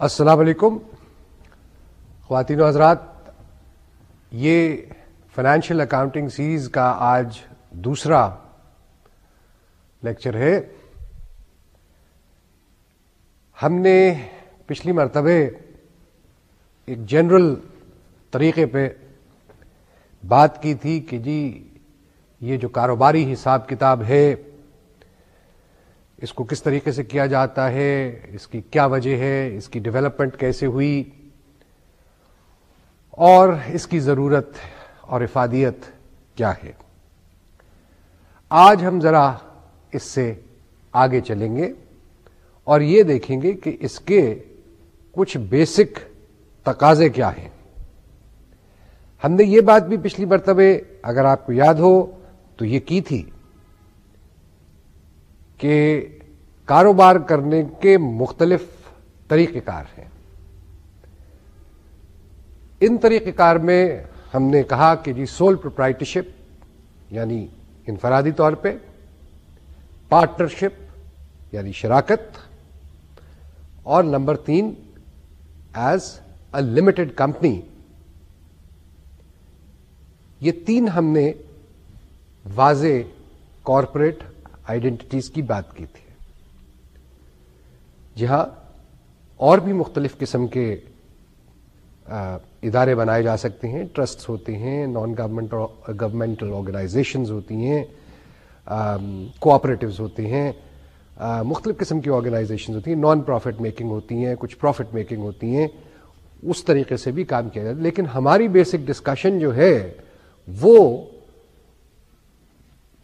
السلام علیکم۔ خواتین و حضرات، یہ فائنینشیل اکاؤنٹنگ سیریز کا آج دوسرا لیکچر ہے۔ ہم نے پچھلی مرتبہ ایک جنرل طریقے پہ بات کی تھی کہ جی یہ جو کاروباری حساب کتاب ہے اس کو کس طریقے سے کیا جاتا ہے، اس کی کیا وجہ ہے، اس کی ڈیولپمنٹ کیسے ہوئی، اور اس کی ضرورت اور افادیت کیا ہے۔ آج ہم ذرا اس سے آگے چلیں گے اور یہ دیکھیں گے کہ اس کے کچھ بیسک تقاضے کیا ہیں۔ ہم نے یہ بات بھی پچھلی مرتبہ اگر آپ کو یاد ہو تو یہ کی تھی۔ کہ کاروبار کرنے کے مختلف طریقہ کار ہیں۔ ان طریقہ کار میں ہم نے کہا کہ جی سول پروپرائٹرشپ یعنی انفرادی طور پہ پارٹنرشپ یعنی شراکت، اور نمبر تین ایز اے لمیٹڈ کمپنی یہ تین ہم نے واضح کارپوریٹ آئیڈینٹیز کی بات کی تھی۔ جہاں اور بھی مختلف قسم کے ادارے بنائے جا سکتے ہیں ٹرسٹ ہوتے ہیں نان گورمنٹ گورمنٹل آرگنائزیشنز ہوتی ہیں کوآپریٹوز ہوتے ہیں مختلف قسم کی آرگنائزیشن ہوتی ہیں نان پروفٹ میکنگ ہوتی ہیں، کچھ پروفٹ میکنگ ہوتی ہیں، اس طریقے سے بھی کام کیا جاتا ہے۔ لیکن ہماری بیسک ڈسکشن جو ہے، وہ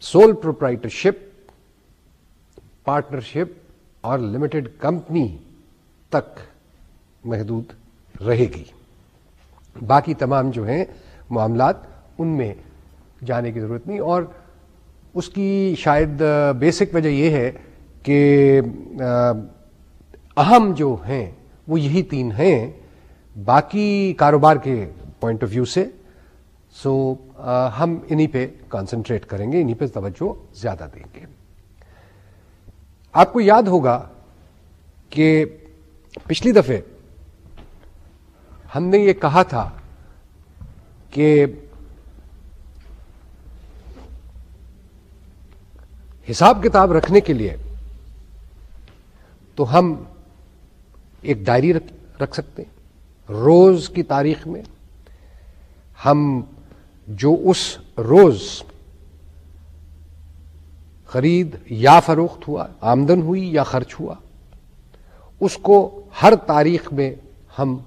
سول پروپرائٹرشپ پارٹنرشپ اور لمیٹڈ کمپنی تک محدود رہے گی۔ باقی تمام جو ہیں معاملات ان میں جانے کی ضرورت نہیں، اور اس کی شاید بیسک وجہ یہ ہے کہ اہم جو ہیں، وہ یہی تین ہیں۔ باقی کاروبار کے پوائنٹ آف ویو سے، سو ہم انہی پہ کانسنٹریٹ کریں گے، انہی پہ توجہ زیادہ دیں گے۔ آپ کو یاد ہوگا کہ پچھلی دفعہ ہم نے یہ کہا تھا کہ حساب کتاب رکھنے کے لیے تو ہم ایک ڈائری رکھ سکتے ہیں۔ روز کی تاریخ میں ہم جو اس روز خرید یا فروخت ہوا، آمدن ہوئی یا خرچ ہوا، اس کو ہر تاریخ میں ہم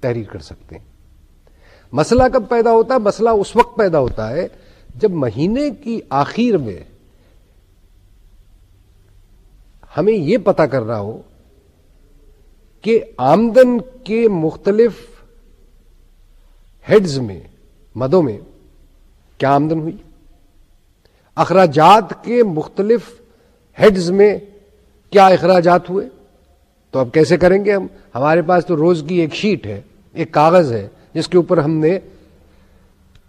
تحریر کر سکتے ہیں۔ مسئلہ کب پیدا ہوتا ہے؟ مسئلہ اس وقت پیدا ہوتا ہے جب مہینے کی آخر میں ہمیں یہ پتا کرنا ہو کہ آمدن کے مختلف ہیڈز میں، مدوں میں کیا آمدن ہوئی؟ اخراجات کے مختلف ہیڈز میں کیا اخراجات ہوئے؟ تو اب کیسے کریں گے ہم؟ ہمارے پاس تو روز کی ایک شیٹ ہے، ایک کاغذ ہے، جس کے اوپر ہم نے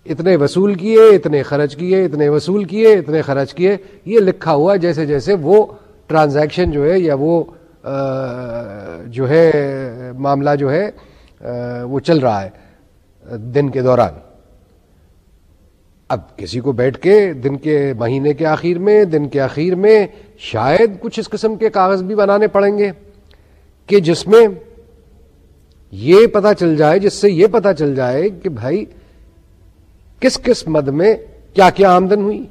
اتنے وصول کیے، اتنے خرچ کیے، اتنے وصول کیے، اتنے خرچ کیے، یہ لکھا ہوا جیسے جیسے وہ ٹرانزیکشن جو ہے یا وہ جو ہے، معاملہ جو ہے وہ چل رہا ہے دن کے دوران۔ اب کسی کو بیٹھ کے دن کے مہینے کے آخر میں، دن کے آخر میں شاید کچھ اس قسم کے کاغذ بھی بنانے پڑیں گے کہ جس میں یہ پتا چل جائے، جس سے یہ پتا چل جائے کہ بھائی کس کس مد میں کیا کیا آمدن ہوئی،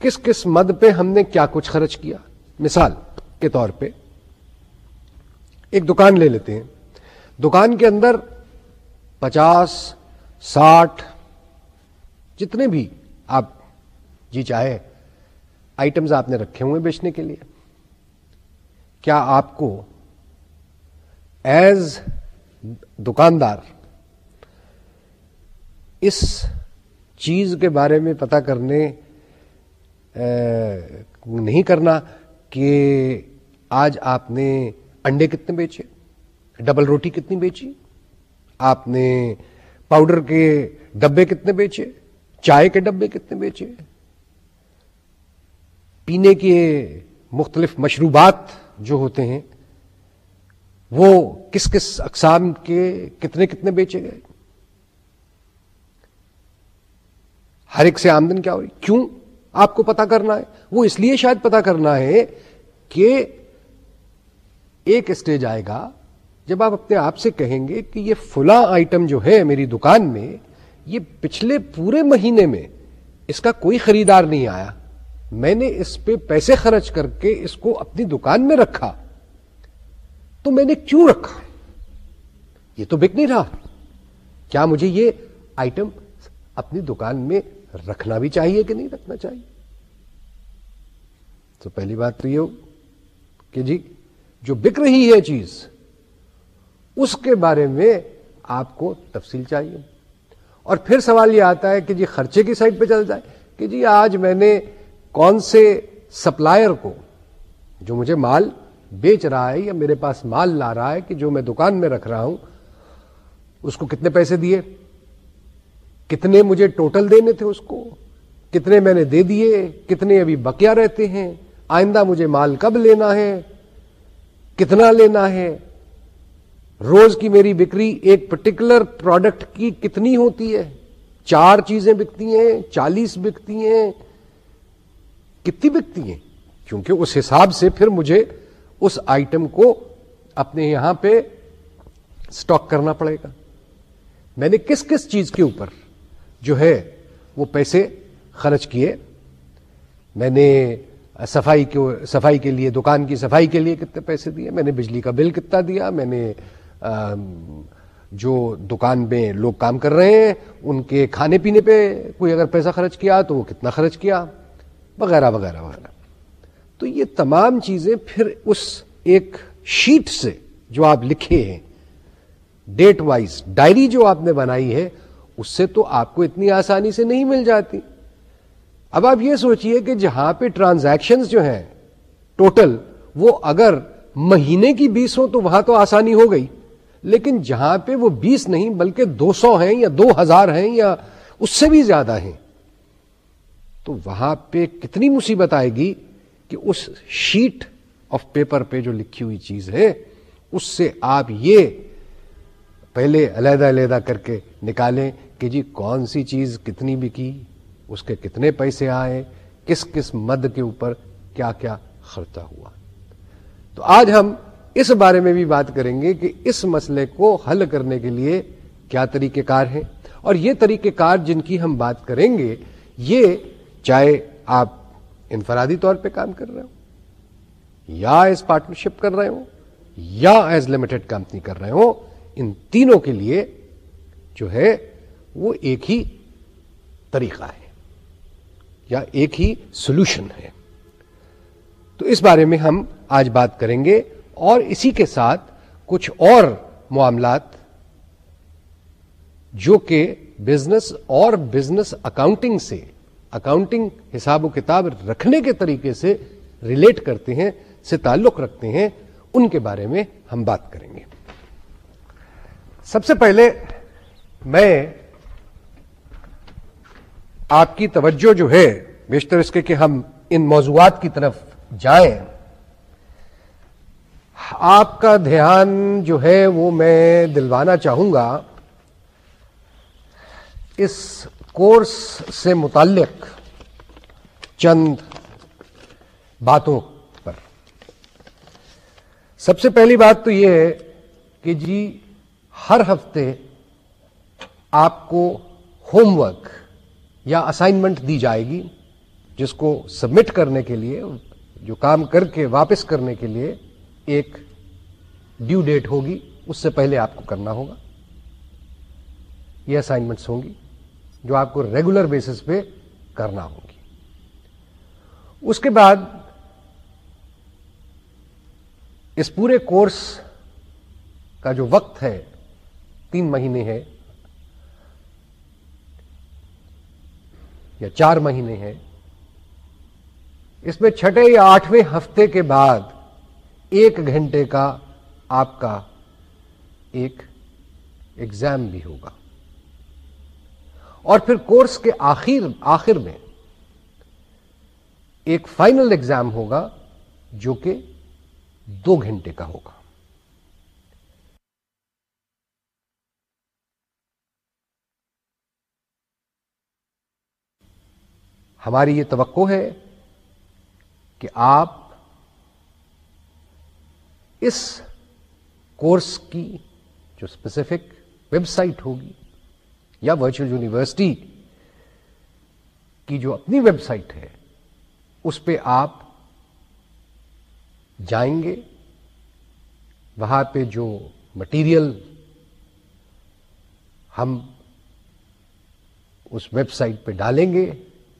کس کس مد پہ ہم نے کیا کچھ خرچ کیا۔ مثال کے طور پہ ایک دکان لے لیتے ہیں۔ دکان کے اندر پچاس، ساٹھ جتنے بھی آپ جی چاہے آئٹمز آپ نے رکھے ہوئے بیچنے کے لیے۔ کیا آپ کو ایز دکاندار اس چیز کے بارے میں پتا کرنے نہیں کرنا کہ آج آپ نے انڈے کتنے بیچے، ڈبل روٹی کتنی بیچی، آپ نے پاؤڈر کے ڈبے کتنے بیچے چائے کے ڈبے کتنے بیچے پینے کے مختلف مشروبات جو ہوتے ہیں، وہ کس کس اقسام کے کتنے کتنے بیچے گئے؟ ہر ایک سے آمدن کیا ہو رہی کیوں؟ آپ کو پتا کرنا ہے۔ وہ اس لیے شاید پتا کرنا ہے کہ ایک اسٹیج آئے گا جب آپ اپنے آپ سے کہیں گے کہ یہ فلاں آئٹم جو ہے میری دکان میں یہ پچھلے پورے مہینے میں اس کا کوئی خریدار نہیں آیا۔ میں نے اس پہ پیسے خرچ کر کے اس کو اپنی دکان میں رکھا۔ تو میں نے کیوں رکھا؟ یہ تو بک نہیں رہا۔ کیا مجھے یہ آئٹم اپنی دکان میں رکھنا بھی چاہیے کہ نہیں رکھنا چاہیے؟ تو پہلی بات تو یہ ہو کہ جی جو بک رہی ہے چیز، اس کے بارے میں آپ کو تفصیل چاہیے۔ اور پھر سوال یہ آتا ہے کہ جی خرچے کی سائڈ پہ چل جائے کہ جی آج میں نے کون سے سپلائر کو جو مجھے مال بیچ رہا ہے یا میرے پاس مال لا رہا ہے کہ جو میں دکان میں رکھ رہا ہوں، اس کو کتنے پیسے دیے؟ کتنے مجھے ٹوٹل دینے تھے اس کو؟ کتنے میں نے دے دیے؟ کتنے ابھی بکیا رہتے ہیں؟ آئندہ مجھے مال کب لینا ہے؟ کتنا لینا ہے؟ روز کی میری بکری ایک پرٹیکولر پروڈکٹ کی کتنی ہوتی ہے؟ چار چیزیں بکتی ہیں، چالیس بکتی ہیں۔ کتنی بکتی ہیں؟ کیونکہ اس حساب سے پھر مجھے اس آئٹم کو اپنے یہاں پہ اسٹاک کرنا پڑے گا۔ میں نے کس کس چیز کے اوپر جو ہے وہ پیسے خرچ کیے؟ میں نے صفائی کے صفائی کے لیے، دکان کی صفائی کے لیے کتنے پیسے دیے؟ میں نے بجلی کا بل کتنا دیا؟ میں نے جو دکان میں لوگ کام کر رہے ہیں، ان کے کھانے پینے پہ کوئی اگر پیسہ خرچ کیا تو وہ کتنا خرچ کیا؟ وغیرہ وغیرہ وغیرہ۔ تو یہ تمام چیزیں پھر اس ایک شیٹ سے جو آپ لکھے ہیں ڈیٹ وائز ڈائری جو آپ نے بنائی ہے، اس سے تو آپ کو اتنی آسانی سے نہیں مل جاتی۔ اب آپ یہ سوچئے کہ جہاں پہ ٹرانزیکشن جو ہیں ٹوٹل وہ اگر مہینے کی بیس ہو تو وہاں تو آسانی ہو گئی۔ لیکن جہاں پہ وہ بیس نہیں بلکہ دو سو ہیں یا دو ہزار ہیں یا اس سے بھی زیادہ ہیں، تو وہاں پہ کتنی مصیبت آئے گی کہ اس شیٹ آف پیپر پہ جو لکھی ہوئی چیز ہے، اس سے آپ یہ پہلے علیحدہ علیحدہ کر کے نکالیں کہ جی کون سی چیز کتنی بکی، اس کے کتنے پیسے آئے، کس کس مد کے اوپر کیا کیا خرچہ ہوا۔ تو آج ہم اس بارے میں بھی بات کریں گے کہ اس مسئلے کو حل کرنے کے لیے کیا طریقہ کار ہیں۔ اور یہ طریقہ کار جن کی ہم بات کریں گے، یہ چاہے آپ انفرادی طور پہ کام کر رہے ہو یا ایز پارٹنرشپ کر رہے ہو یا ایز لمیٹڈ کمپنی کر رہے ہو ان تینوں کے لیے جو ہے وہ ایک ہی طریقہ ہے، یا ایک ہی سولوشن ہے۔ تو اس بارے میں ہم آج بات کریں گے۔ اور اسی کے ساتھ کچھ اور معاملات جو کہ بزنس اور بزنس اکاؤنٹنگ سے اکاؤنٹنگ حساب و کتاب رکھنے کے طریقے سے ریلیٹ کرتے ہیں، سے تعلق رکھتے ہیں، ان کے بارے میں ہم بات کریں گے۔ سب سے پہلے میں آپ کی توجہ جو ہے، بیشتر اس کے کہ ہم ان موضوعات کی طرف جائیں۔ آپ کا دھیان جو ہے وہ میں دلوانا چاہوں گا۔ اس کورس سے متعلق چند باتوں پر۔ سب سے پہلی بات تو یہ ہے کہ جی ہر ہفتے آپ کو ہوم ورک یا اسائنمنٹ دی جائے گی، جس کو سبمٹ کرنے کے لیے، جو کام کر کے واپس کرنے کے لیے ایک ڈیو ڈیٹ ہوگی، اس سے پہلے آپ کو کرنا ہوگا۔ یہ اسائنمنٹس ہوں گی جو آپ کو ریگولر بیسس پہ کرنا ہوگی اس کے بعد اس پورے کورس کا جو وقت ہے، تین مہینے ہے یا چار مہینے ہیں اس میں چھٹے یا آٹھویں ہفتے کے بعد ایک گھنٹے کا آپ کا ایک ایگزام بھی ہوگا۔ اور پھر کورس کے آخر آخر میں ایک فائنل ایگزام ہوگا جو کہ دو گھنٹے کا ہوگا۔ ہماری یہ توقع ہے کہ آپ اس کورس کی جو اسپیسیفک ویب سائٹ ہوگی یا ورچوئل یونیورسٹی کی جو اپنی ویب سائٹ ہے، اس پہ آپ جائیں گے۔ وہاں پہ جو مٹیریل ہم اس ویب سائٹ پہ ڈالیں گے،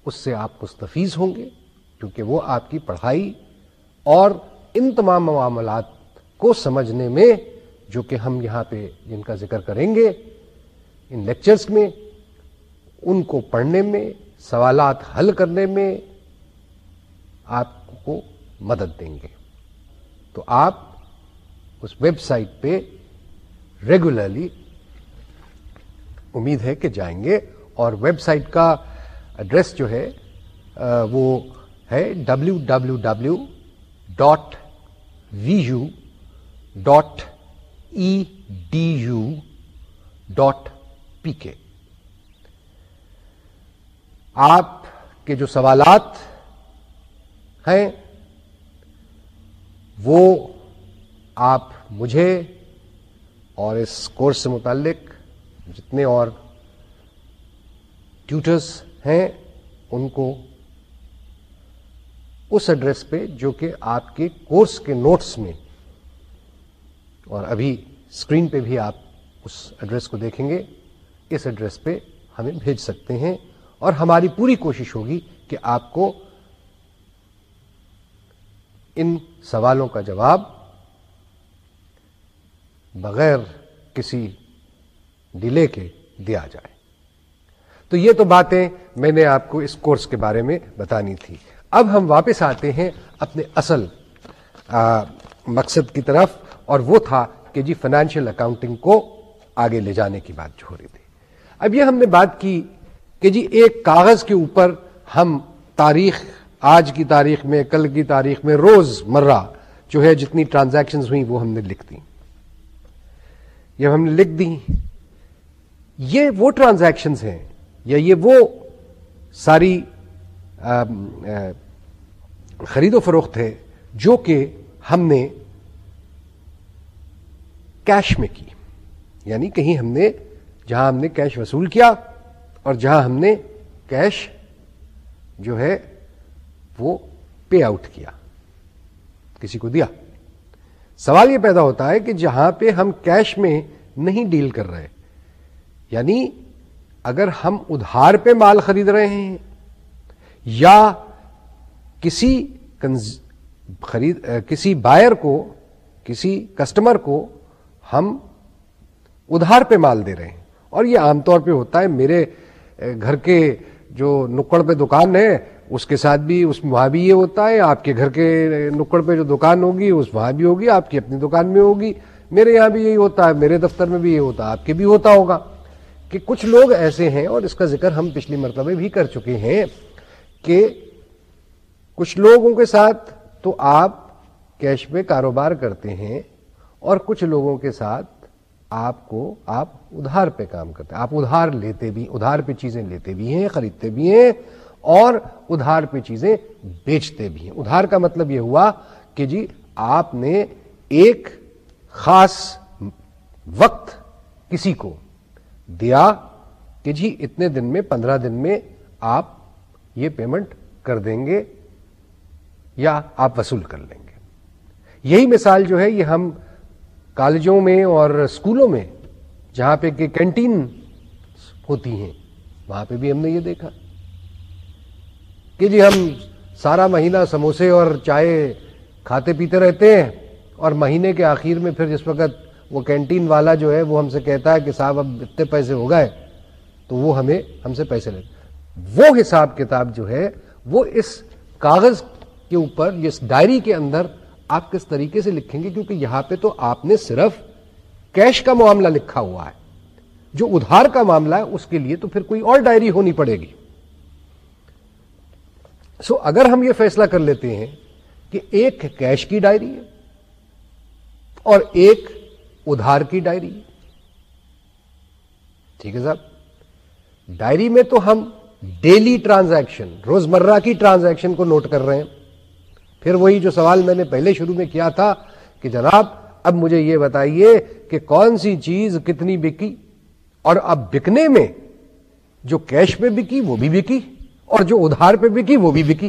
اس سے آپ مستفیض ہوں گے، کیونکہ وہ آپ کی پڑھائی اور ان تمام معاملات کو سمجھنے میں جو کہ ہم یہاں پہ جن کا ذکر کریں گے، ان لیکچرز میں، ان کو پڑھنے میں، سوالات حل کرنے میں آپ کو مدد دیں گے۔ تو آپ اس ویب سائٹ پہ ریگولرلی امید ہے کہ جائیں گے اور ویب سائٹ کا ایڈریس جو ہے وہ ہے W W W dot V U dot E D U dot P K آپ کے جو سوالات ہیں وہ آپ مجھے اور اس کورس سے متعلق جتنے اور ٹیوٹرس ہیں ان کو اس ایڈریس پہ جو کہ آپ کے کورس کے نوٹس میں اور ابھی اسکرین پہ بھی آپ اس ایڈریس کو دیکھیں گے۔ اس ایڈریس پہ ہمیں بھیج سکتے ہیں اور ہماری پوری کوشش ہوگی کہ آپ کو ان سوالوں کا جواب بغیر کسی ڈیلے کے دیا جائے۔ تو یہ تو باتیں میں نے آپ کو اس کورس کے بارے میں بتانی تھی۔ اب ہم واپس آتے ہیں اپنے اصل مقصد کی طرف۔ اور وہ تھا کہ جی فائنینشیل اکاؤنٹنگ کو آگے لے جانے کی بات جو ہو رہی تھی۔ اب یہ ہم نے بات کی کہ جی ایک کاغذ کے اوپر ہم تاریخ، آج کی تاریخ میں، کل کی تاریخ میں روز مرہ جو ہے جتنی ٹرانزیکشن ہوئی وہ ہم نے لکھ دی یہ ہم نے لکھ دی یہ وہ ٹرانزیکشنز ہیں یا یہ وہ ساری خرید و فروخت ہے جو کہ ہم نے کیش میں کی۔ یعنی کہیں ہم نے، جہاں ہم نے کیش وصول کیا اور جہاں ہم نے کیش جو ہے وہ پے آؤٹ کیا۔ کسی کو دیا۔ سوال یہ پیدا ہوتا ہے کہ جہاں پہ ہم کیش میں نہیں ڈیل کر رہے یعنی اگر ہم ادھار پہ مال خرید رہے ہیں یا کسی کنز، خرید، کسی بائر کو، کسی کسٹمر کو ہم ادھار پہ مال دے رہے ہیں۔ اور یہ عام طور پہ ہوتا ہے، میرے گھر کے جو نکڑ پہ دکان ہے، اس کے ساتھ بھی، اس وہاں بھی یہ ہوتا ہے۔ آپ کے گھر کے نکڑ پہ جو دکان ہوگی، اس وہاں بھی ہوگی، آپ کی اپنی دکان میں ہوگی۔ میرے یہاں بھی یہی ہوتا ہے، میرے دفتر میں بھی یہ ہوتا ہے، آپ کے بھی ہوتا ہوگا۔ کہ کچھ لوگ ایسے ہیں، اور اس کا ذکر ہم پچھلی مرتبہ بھی کر چکے ہیں، کہ کچھ لوگوں کے ساتھ تو آپ کیش پہ کاروبار کرتے ہیں۔ اور کچھ لوگوں کے ساتھ آپ کو آپ ادھار پہ کام کرتے ہیں۔ آپ ادھار لیتے بھی ادھار پہ چیزیں لیتے بھی ہیں، خریدتے بھی ہیں اور ادھار پہ چیزیں بیچتے بھی ہیں۔ ادھار کا مطلب یہ ہوا کہ جی آپ نے ایک خاص وقت کسی کو دیا کہ جی اتنے دن میں، پندرہ دن میں آپ یہ پیمنٹ کر دیں گے یا آپ وصول کر لیں گے۔ یہی مثال جو ہے، یہ ہم کالجوں میں اور اسکولوں میں جہاں پہ کہ کینٹین ہوتی ہیں، وہاں پہ بھی ہم نے یہ دیکھا کہ جی ہم سارا مہینہ سموسے اور چائے کھاتے پیتے رہتے ہیں اور مہینے کے آخر میں پھر جس وقت وہ کینٹین والا جو ہے وہ ہم سے کہتا ہے کہ صاحب اب اتنے پیسے ہو گئے، تو وہ ہمیں، ہم سے پیسے لے۔ وہ حساب کتاب جو ہے وہ اس کاغذ کے اوپر، اس ڈائری کے اندر آپ کس طریقے سے لکھیں گے؟ کیونکہ یہاں پہ تو آپ نے صرف کیش کا معاملہ لکھا ہوا ہے۔ جو ادھار کا معاملہ ہے، اس کے لیے تو پھر کوئی اور ڈائری ہونی پڑے گی۔ سو اگر ہم یہ فیصلہ کر لیتے ہیں کہ ایک کیش کی ڈائری ہے اور ایک ادھار کی ڈائری ٹھیک ہے صاحب؟ ڈائری میں تو ہم ڈیلی ٹرانزیکشن، روزمرہ کی ٹرانزیکشن کو نوٹ کر رہے ہیں۔ پھر وہی جو سوال میں نے پہلے شروع میں کیا تھا کہ جناب، اب مجھے یہ بتائیے کہ کون سی چیز کتنی بکی؟ اور اب بکنے میں جو کیش پہ بکی، وہ بھی بکی، اور جو ادھار پہ بکی، وہ بھی بکی۔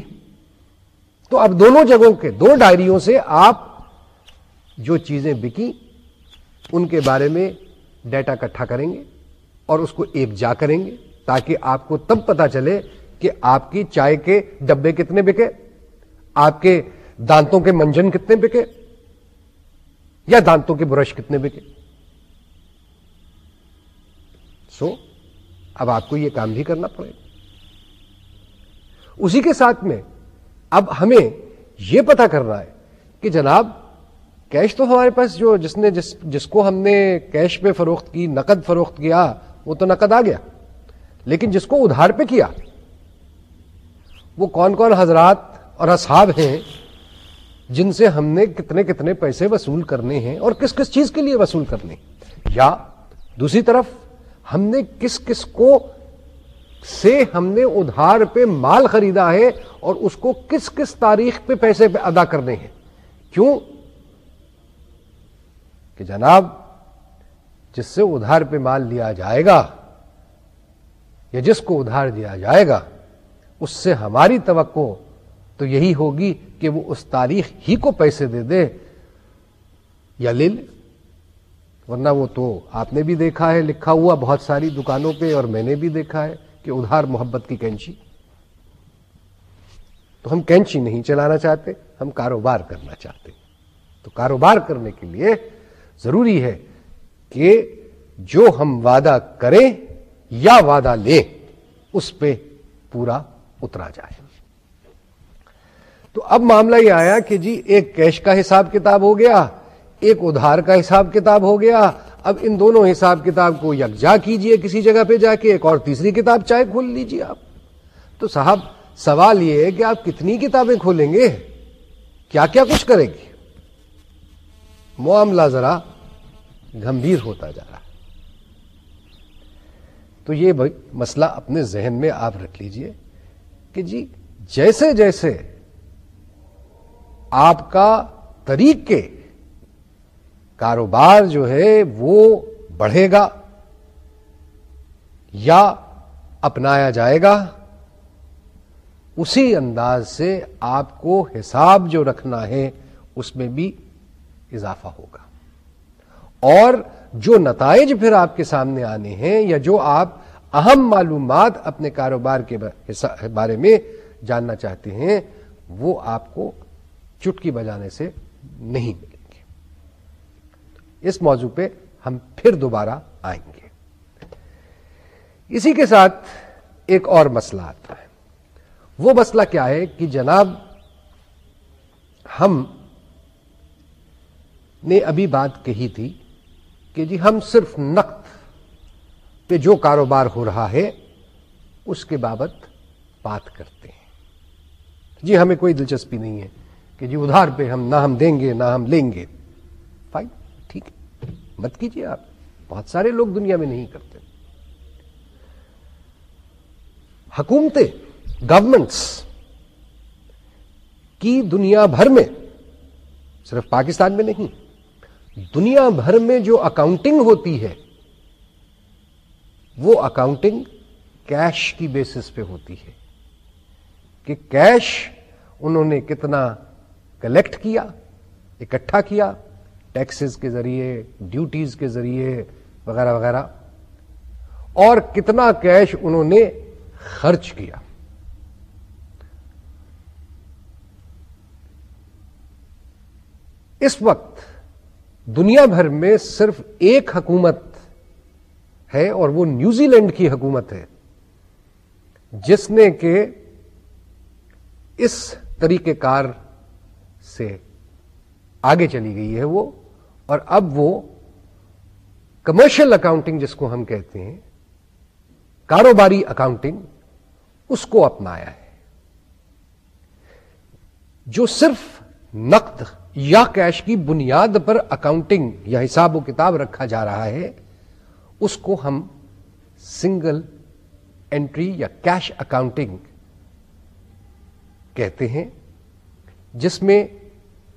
تو اب دونوں جگہوں کے دو ڈائریوں سے آپ جو چیزیں بکی، ان کے بارے میں ڈیٹا اکٹھا کریں گے اور اس کو ایک جا کریں گے تاکہ آپ کو تب پتا چلے کہ آپ کی چائے کے ڈبے کتنے بکے۔ آپ کے دانتوں کے منجن کتنے بکے؟ یا دانتوں کے برش کتنے بکے؟ سو، اب آپ کو یہ کام بھی کرنا پڑے گا۔ اسی کے ساتھ میں اب ہمیں یہ پتا کرنا ہے کہ جناب، کیش تو ہمارے پاس جو جس نے جس جس کو ہم نے کیش پہ فروخت کی، نقد فروخت کیا، وہ تو نقد آ گیا۔ لیکن جس کو ادھار پہ کیا، وہ کون کون حضرات اور اصحاب ہیں جن سے ہم نے کتنے کتنے پیسے وصول کرنے ہیں اور کس کس چیز کے لیے وصول کرنے یا دوسری طرف، ہم نے کس کس کو سے ہم نے ادھار پہ مال خریدا ہے اور اس کو کس کس تاریخ پہ پیسے پہ ادا کرنے ہیں۔ کیوں؟ کہ جناب، جس سے ادھار پہ مال لیا جائے گا یا جس کو ادھار دیا جائے گا، اس سے ہماری توقع تو یہی ہوگی کہ وہ اس تاریخ ہی کو پیسے دے دے یا لے لے۔ ورنہ وہ تو آپ نے بھی دیکھا ہے، لکھا ہوا بہت ساری دکانوں پہ اور میں نے بھی دیکھا ہے کہ ادھار محبت کی کینچی۔ تو ہم کینچی نہیں چلانا چاہتے، ہم کاروبار کرنا چاہتے۔ تو کاروبار کرنے کے لیے ضروری ہے کہ جو ہم وعدہ کریں یا وعدہ لیں، اس پہ پورا اترا جائے۔ تو اب معاملہ یہ آیا کہ جی ایک کیش کا حساب کتاب ہو گیا، ایک ادھار کا حساب کتاب ہو گیا۔ اب ان دونوں حساب کتاب کو یکجا کیجیے کسی جگہ پہ جا کے، ایک اور تیسری کتاب چاہے کھول لیجیے آپ۔ تو صاحب، سوال یہ ہے کہ آپ کتنی کتابیں کھولیں گے؟ کیا کیا کچھ کریں گے؟ معاملہ ذرا گمبھیر ہوتا جا رہا تو یہ مسئلہ اپنے ذہن میں آپ رکھ لیجیے کہ جی جیسے جیسے آپ کا طریقے کاروبار جو ہے وہ بڑھے گا یا اپنایا جائے گا، اسی انداز سے آپ کو حساب جو رکھنا ہے اس میں بھی اضافہ ہوگا۔ اور جو نتائج پھر آپ کے سامنے آنے ہیں یا جو آپ اہم معلومات اپنے کاروبار کے بارے میں جاننا چاہتے ہیں، وہ آپ کو چٹکی بجانے سے نہیں ملیں گے۔ اس موضوع پہ ہم پھر دوبارہ آئیں گے۔ اسی کے ساتھ ایک اور مسئلہ آتا ہے۔ وہ مسئلہ کیا ہے کہ جناب، ہم نے ابھی بات کہی تھی کہ جی ہم صرف نقد پہ جو کاروبار ہو رہا ہے، اس کے بابت بات کرتے ہیں۔ جی ہمیں کوئی دلچسپی نہیں ہے۔ کہ جی ادھار پہ ہم نہ ہم دیں گے، نہ ہم لیں گے۔ فائن ٹھیک۔ ہے مت کیجیے آپ۔ بہت سارے لوگ دنیا میں نہیں کرتے۔ حکومتیں گورنمنٹس کی دنیا بھر میں صرف پاکستان میں نہیں، دنیا بھر میں جو اکاؤنٹنگ ہوتی ہے، وہ اکاؤنٹنگ کیش کی بیسس پہ ہوتی ہے۔ کہ کیش انہوں نے کتنا کلیکٹ کیا، اکٹھا کیا، ٹیکسز کے ذریعے، ڈیوٹیز کے ذریعے، وغیرہ وغیرہ۔ اور کتنا کیش انہوں نے خرچ کیا۔ اس وقت دنیا بھر میں صرف ایک حکومت ہے اور وہ نیوزی لینڈ کی حکومت ہے، جس نے کہ اس طریقہ کار سے آگے چلی گئی ہے وہ، اور اب وہ کمرشل اکاؤنٹنگ جس کو ہم کہتے ہیں، کاروباری اکاؤنٹنگ اس کو اپنایا ہے۔ جو صرف نقد یا کیش کی بنیاد پر اکاؤنٹنگ یا حساب و کتاب رکھا جا رہا ہے، اس کو ہم سنگل انٹری یا کیش اکاؤنٹنگ کہتے ہیں۔ جس میں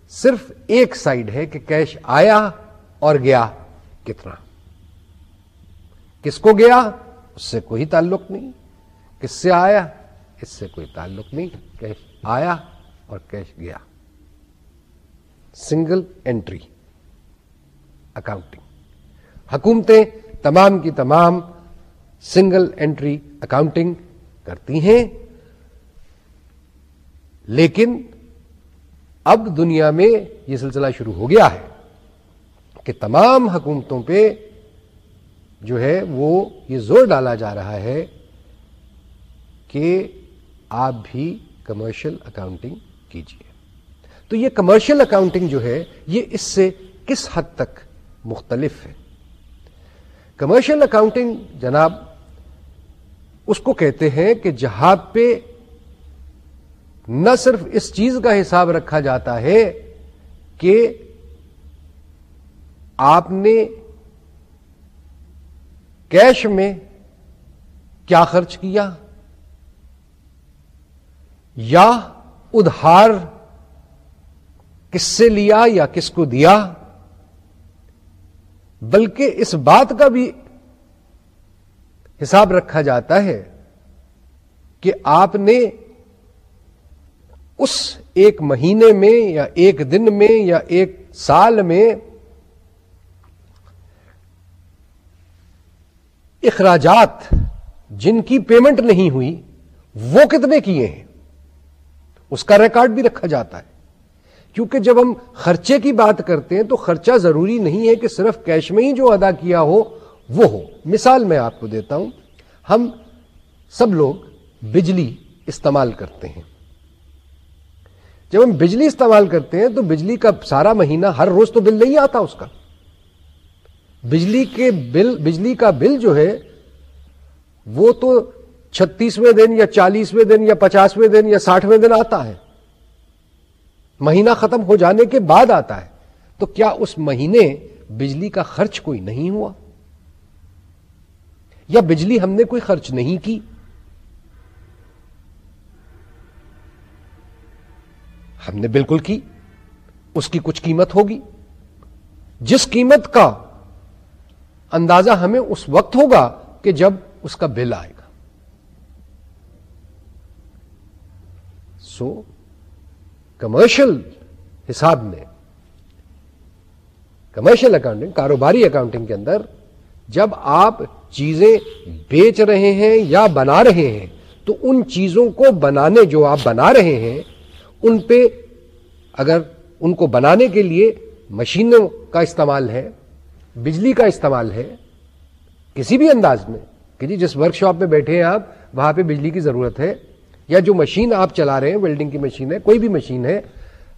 صرف ایک سائڈ ہے کہ کیش آیا اور گیا کتنا؟ کس کو گیا؟ اس سے کوئی تعلق نہیں۔ کس سے آیا؟ اس سے کوئی تعلق نہیں۔ کیش آیا اور کیش گیا۔ Single entry, accounting. حکومتیں تمام کی تمام سنگل انٹری اکاؤنٹنگ کرتی ہیں، لیکن اب دنیا میں یہ سلسلہ شروع ہو گیا ہے کہ تمام حکومتوں پہ جو ہے وہ یہ زور ڈالا جا رہا ہے کہ آپ بھی کمرشل اکاؤنٹنگ کیجیے تو یہ کمرشل اکاؤنٹنگ جو ہے، یہ اس سے کس حد تک مختلف ہے؟ کمرشل اکاؤنٹنگ جناب، اس کو کہتے ہیں کہ جہاں پہ نہ صرف اس چیز کا حساب رکھا جاتا ہے کہ آپ نے کیش میں کیا خرچ کیا یا ادھار کس سے لیا یا کس کو دیا، بلکہ اس بات کا بھی حساب رکھا جاتا ہے کہ آپ نے اس ایک مہینے میں یا ایک دن میں یا ایک سال میں اخراجات جن کی پیمنٹ نہیں ہوئی، وہ کتنے کیے ہیں؟ اس کا ریکارڈ بھی رکھا جاتا ہے۔ کیونکہ جب ہم خرچے کی بات کرتے ہیں تو خرچہ ضروری نہیں ہے کہ صرف کیش میں ہی جو ادا کیا ہو، وہ ہو۔ مثال میں آپ کو دیتا ہوں، ہم سب لوگ بجلی استعمال کرتے ہیں۔ جب ہم بجلی استعمال کرتے ہیں تو بجلی کا سارا مہینہ ہر روز تو بل نہیں آتا اس کا۔ بجلی کے بل، بجلی کا بل جو ہے، وہ تو چھتیسویں دن یا چالیسویں دن یا پچاسویں دن یا ساٹھویں دن آتا ہے۔ مہینہ ختم ہو جانے کے بعد آتا ہے۔ تو کیا اس مہینے بجلی کا خرچ کوئی نہیں ہوا؟ یا بجلی ہم نے کوئی خرچ نہیں کی؟ ہم نے بالکل کی، اس کی کچھ قیمت ہوگی۔ جس قیمت کا اندازہ ہمیں اس وقت ہوگا کہ جب اس کا بل آئے گا۔ سو کمرشل حساب میں کمرشل اکاؤنٹنگ کاروباری اکاؤنٹنگ کے اندر جب آپ چیزیں بیچ رہے ہیں یا بنا رہے ہیں، تو ان چیزوں کو بنانے جو آپ بنا رہے ہیں ان پہ اگر ان کو بنانے کے لیے مشینوں کا استعمال ہے، بجلی کا استعمال ہے، کسی بھی انداز میں کہ جی جس ورک شاپ میں بیٹھے ہیں آپ، وہاں پہ بجلی کی ضرورت ہے، یا جو مشین آپ چلا رہے ہیں ویلڈنگ کی مشین ہے، کوئی بھی مشین ہے،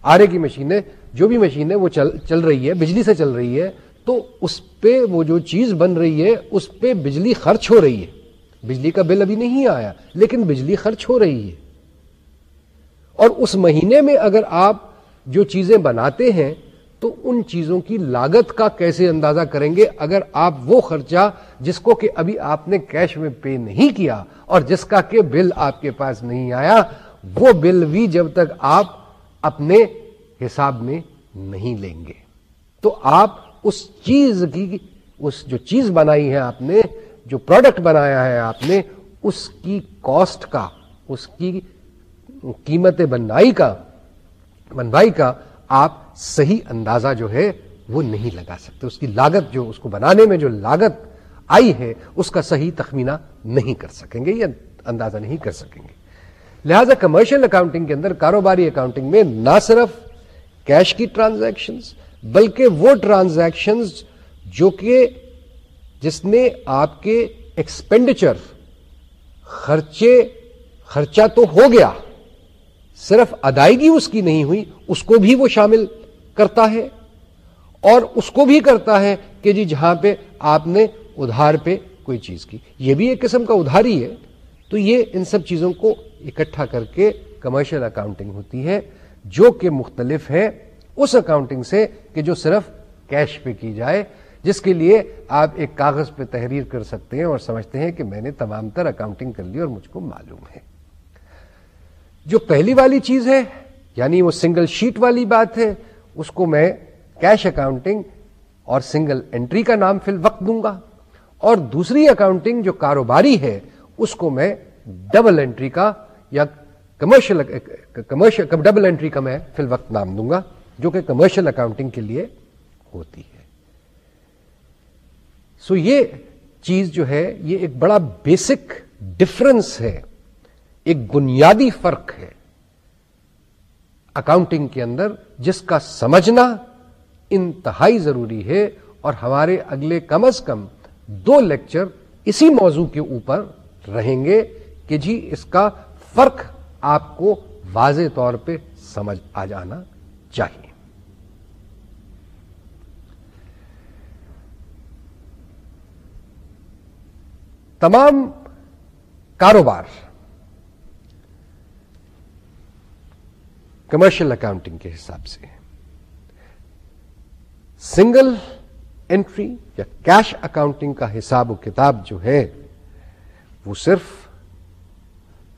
آرے کی مشین ہے، جو بھی مشین ہے، وہ چل چل رہی ہے، بجلی سے چل رہی ہے، تو اس پہ وہ جو چیز بن رہی ہے، اس پہ بجلی خرچ ہو رہی ہے۔ بجلی کا بل ابھی نہیں آیا، لیکن بجلی خرچ ہو رہی ہے۔ اور اس مہینے میں اگر آپ جو چیزیں بناتے ہیں، تو ان چیزوں کی لاگت کا کیسے اندازہ کریں گے؟ اگر آپ وہ خرچہ جس کو کہ ابھی آپ نے کیش میں پے نہیں کیا اور جس کا کہ بل آپ کے پاس نہیں آیا، وہ بل بھی جب تک آپ اپنے حساب میں نہیں لیں گے۔ تو آپ اس چیز کی، اس جو چیز بنائی ہے آپ نے، جو پروڈکٹ بنایا ہے آپ نے، اس کی کاسٹ کا، اس کی قیمت بنائی کا، بنوائی کا آپ صحیح اندازہ جو ہے وہ نہیں لگا سکتے۔ اس کی لاگت جو، اس کو بنانے میں جو لاگت آئی ہے، اس کا صحیح تخمینہ نہیں کر سکیں گے یا اندازہ نہیں کر سکیں گے۔ لہذا کمرشل اکاؤنٹنگ کے اندر، کاروباری اکاؤنٹنگ میں نہ صرف کیش کی ٹرانزیکشن بلکہ وہ ٹرانزیکشن جو کہ جس نے آپ کے ایکسپینڈیچر خرچے، خرچہ تو ہو گیا۔ صرف ادائیگی اس کی نہیں ہوئی، اس کو بھی وہ شامل کرتا ہے۔ اور اس کو بھی کرتا ہے کہ جی جہاں پہ آپ نے ادھار پہ کوئی چیز کی۔ یہ بھی ایک قسم کا ادھاری ہے۔ تو یہ ان سب چیزوں کو اکٹھا کر کے کمرشل اکاؤنٹنگ ہوتی ہے، جو کہ مختلف ہے اس اکاؤنٹنگ سے کہ جو صرف کیش پہ کی جائے، جس کے لیے آپ ایک کاغذ پہ تحریر کر سکتے ہیں اور سمجھتے ہیں کہ میں نے تمام تر اکاؤنٹنگ کر لی اور مجھ کو معلوم ہے۔ جو پہلی والی چیز ہے یعنی وہ سنگل شیٹ والی بات ہے، اس کو میں کیش اکاؤنٹنگ اور سنگل انٹری کا نام فی الوقت دوں گا۔ اور دوسری اکاؤنٹنگ جو کاروباری ہے، اس کو میں ڈبل انٹری کا یا کمرشل کمرشل ڈبل انٹری کا میں فی الوقت نام دوں گا، جو کہ کمرشل اکاؤنٹنگ کے لیے ہوتی ہے۔ سو یہ چیز جو ہے، یہ ایک بڑا بیسک ڈفرنس ہے۔ ایک بنیادی فرق ہے۔ اکاؤنٹنگ کے اندر جس کا سمجھنا انتہائی ضروری ہے اور ہمارے اگلے کم از کم دو لیکچر اسی موضوع کے اوپر رہیں گے کہ جی اس کا فرق آپ کو واضح طور پہ سمجھ آ جانا چاہیے۔ تمام کاروبار کمرشل اکاؤنٹنگ کے حساب سے۔ سنگل انٹری یا کیش اکاؤنٹنگ کا حساب و کتاب جو ہے، وہ صرف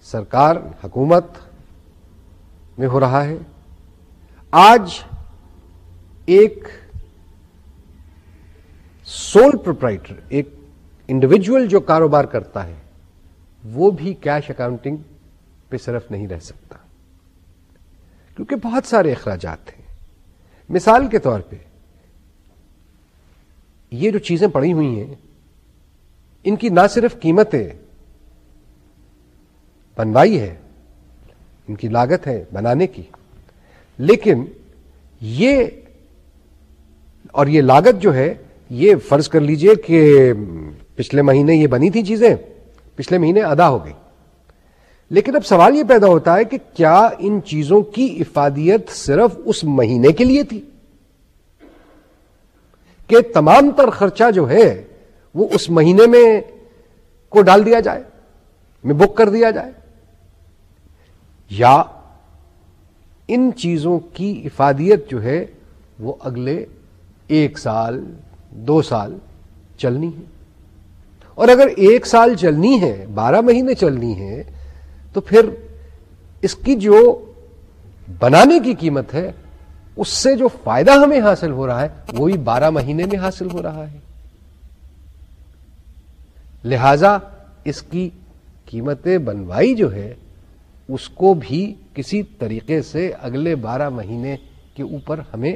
سرکار، حکومت میں ہو رہا ہے۔ آج ایک سول پروپرائٹر، ایک انڈیویجل جو کاروبار کرتا ہے، وہ بھی کیش اکاؤنٹنگ پہ صرف نہیں رہ سکتا۔ کیونکہ بہت سارے اخراجات ہیں مثال کے طور پہ، یہ جو چیزیں پڑی ہوئی ہیں، ان کی نہ صرف قیمتیں بنوائی ہے ان کی لاگت ہے بنانے کی، لیکن یہ اور یہ لاگت جو ہے، یہ فرض کر لیجیے کہ پچھلے مہینے یہ بنی تھی چیزیں، پچھلے مہینے ادا ہو گئی۔ لیکن اب سوال یہ پیدا ہوتا ہے کہ کیا ان چیزوں کی افادیت صرف اس مہینے کے لیے تھی کہ تمام تر خرچہ جو ہے وہ اس مہینے میں کو ڈال دیا جائے، میں بک کر دیا جائے؟ یا ان چیزوں کی افادیت جو ہے وہ اگلے ایک سال، دو سال چلنی ہے؟ اور اگر ایک سال چلنی ہے، بارہ مہینے چلنی ہے تو پھر اس کی جو بنانے کی قیمت ہے، اس سے جو فائدہ ہمیں حاصل ہو رہا ہے، وہی بارہ مہینے میں حاصل ہو رہا ہے۔ لہذا اس کی قیمتیں بنوائی جو ہے، اس کو بھی کسی طریقے سے اگلے بارہ مہینے کے اوپر ہمیں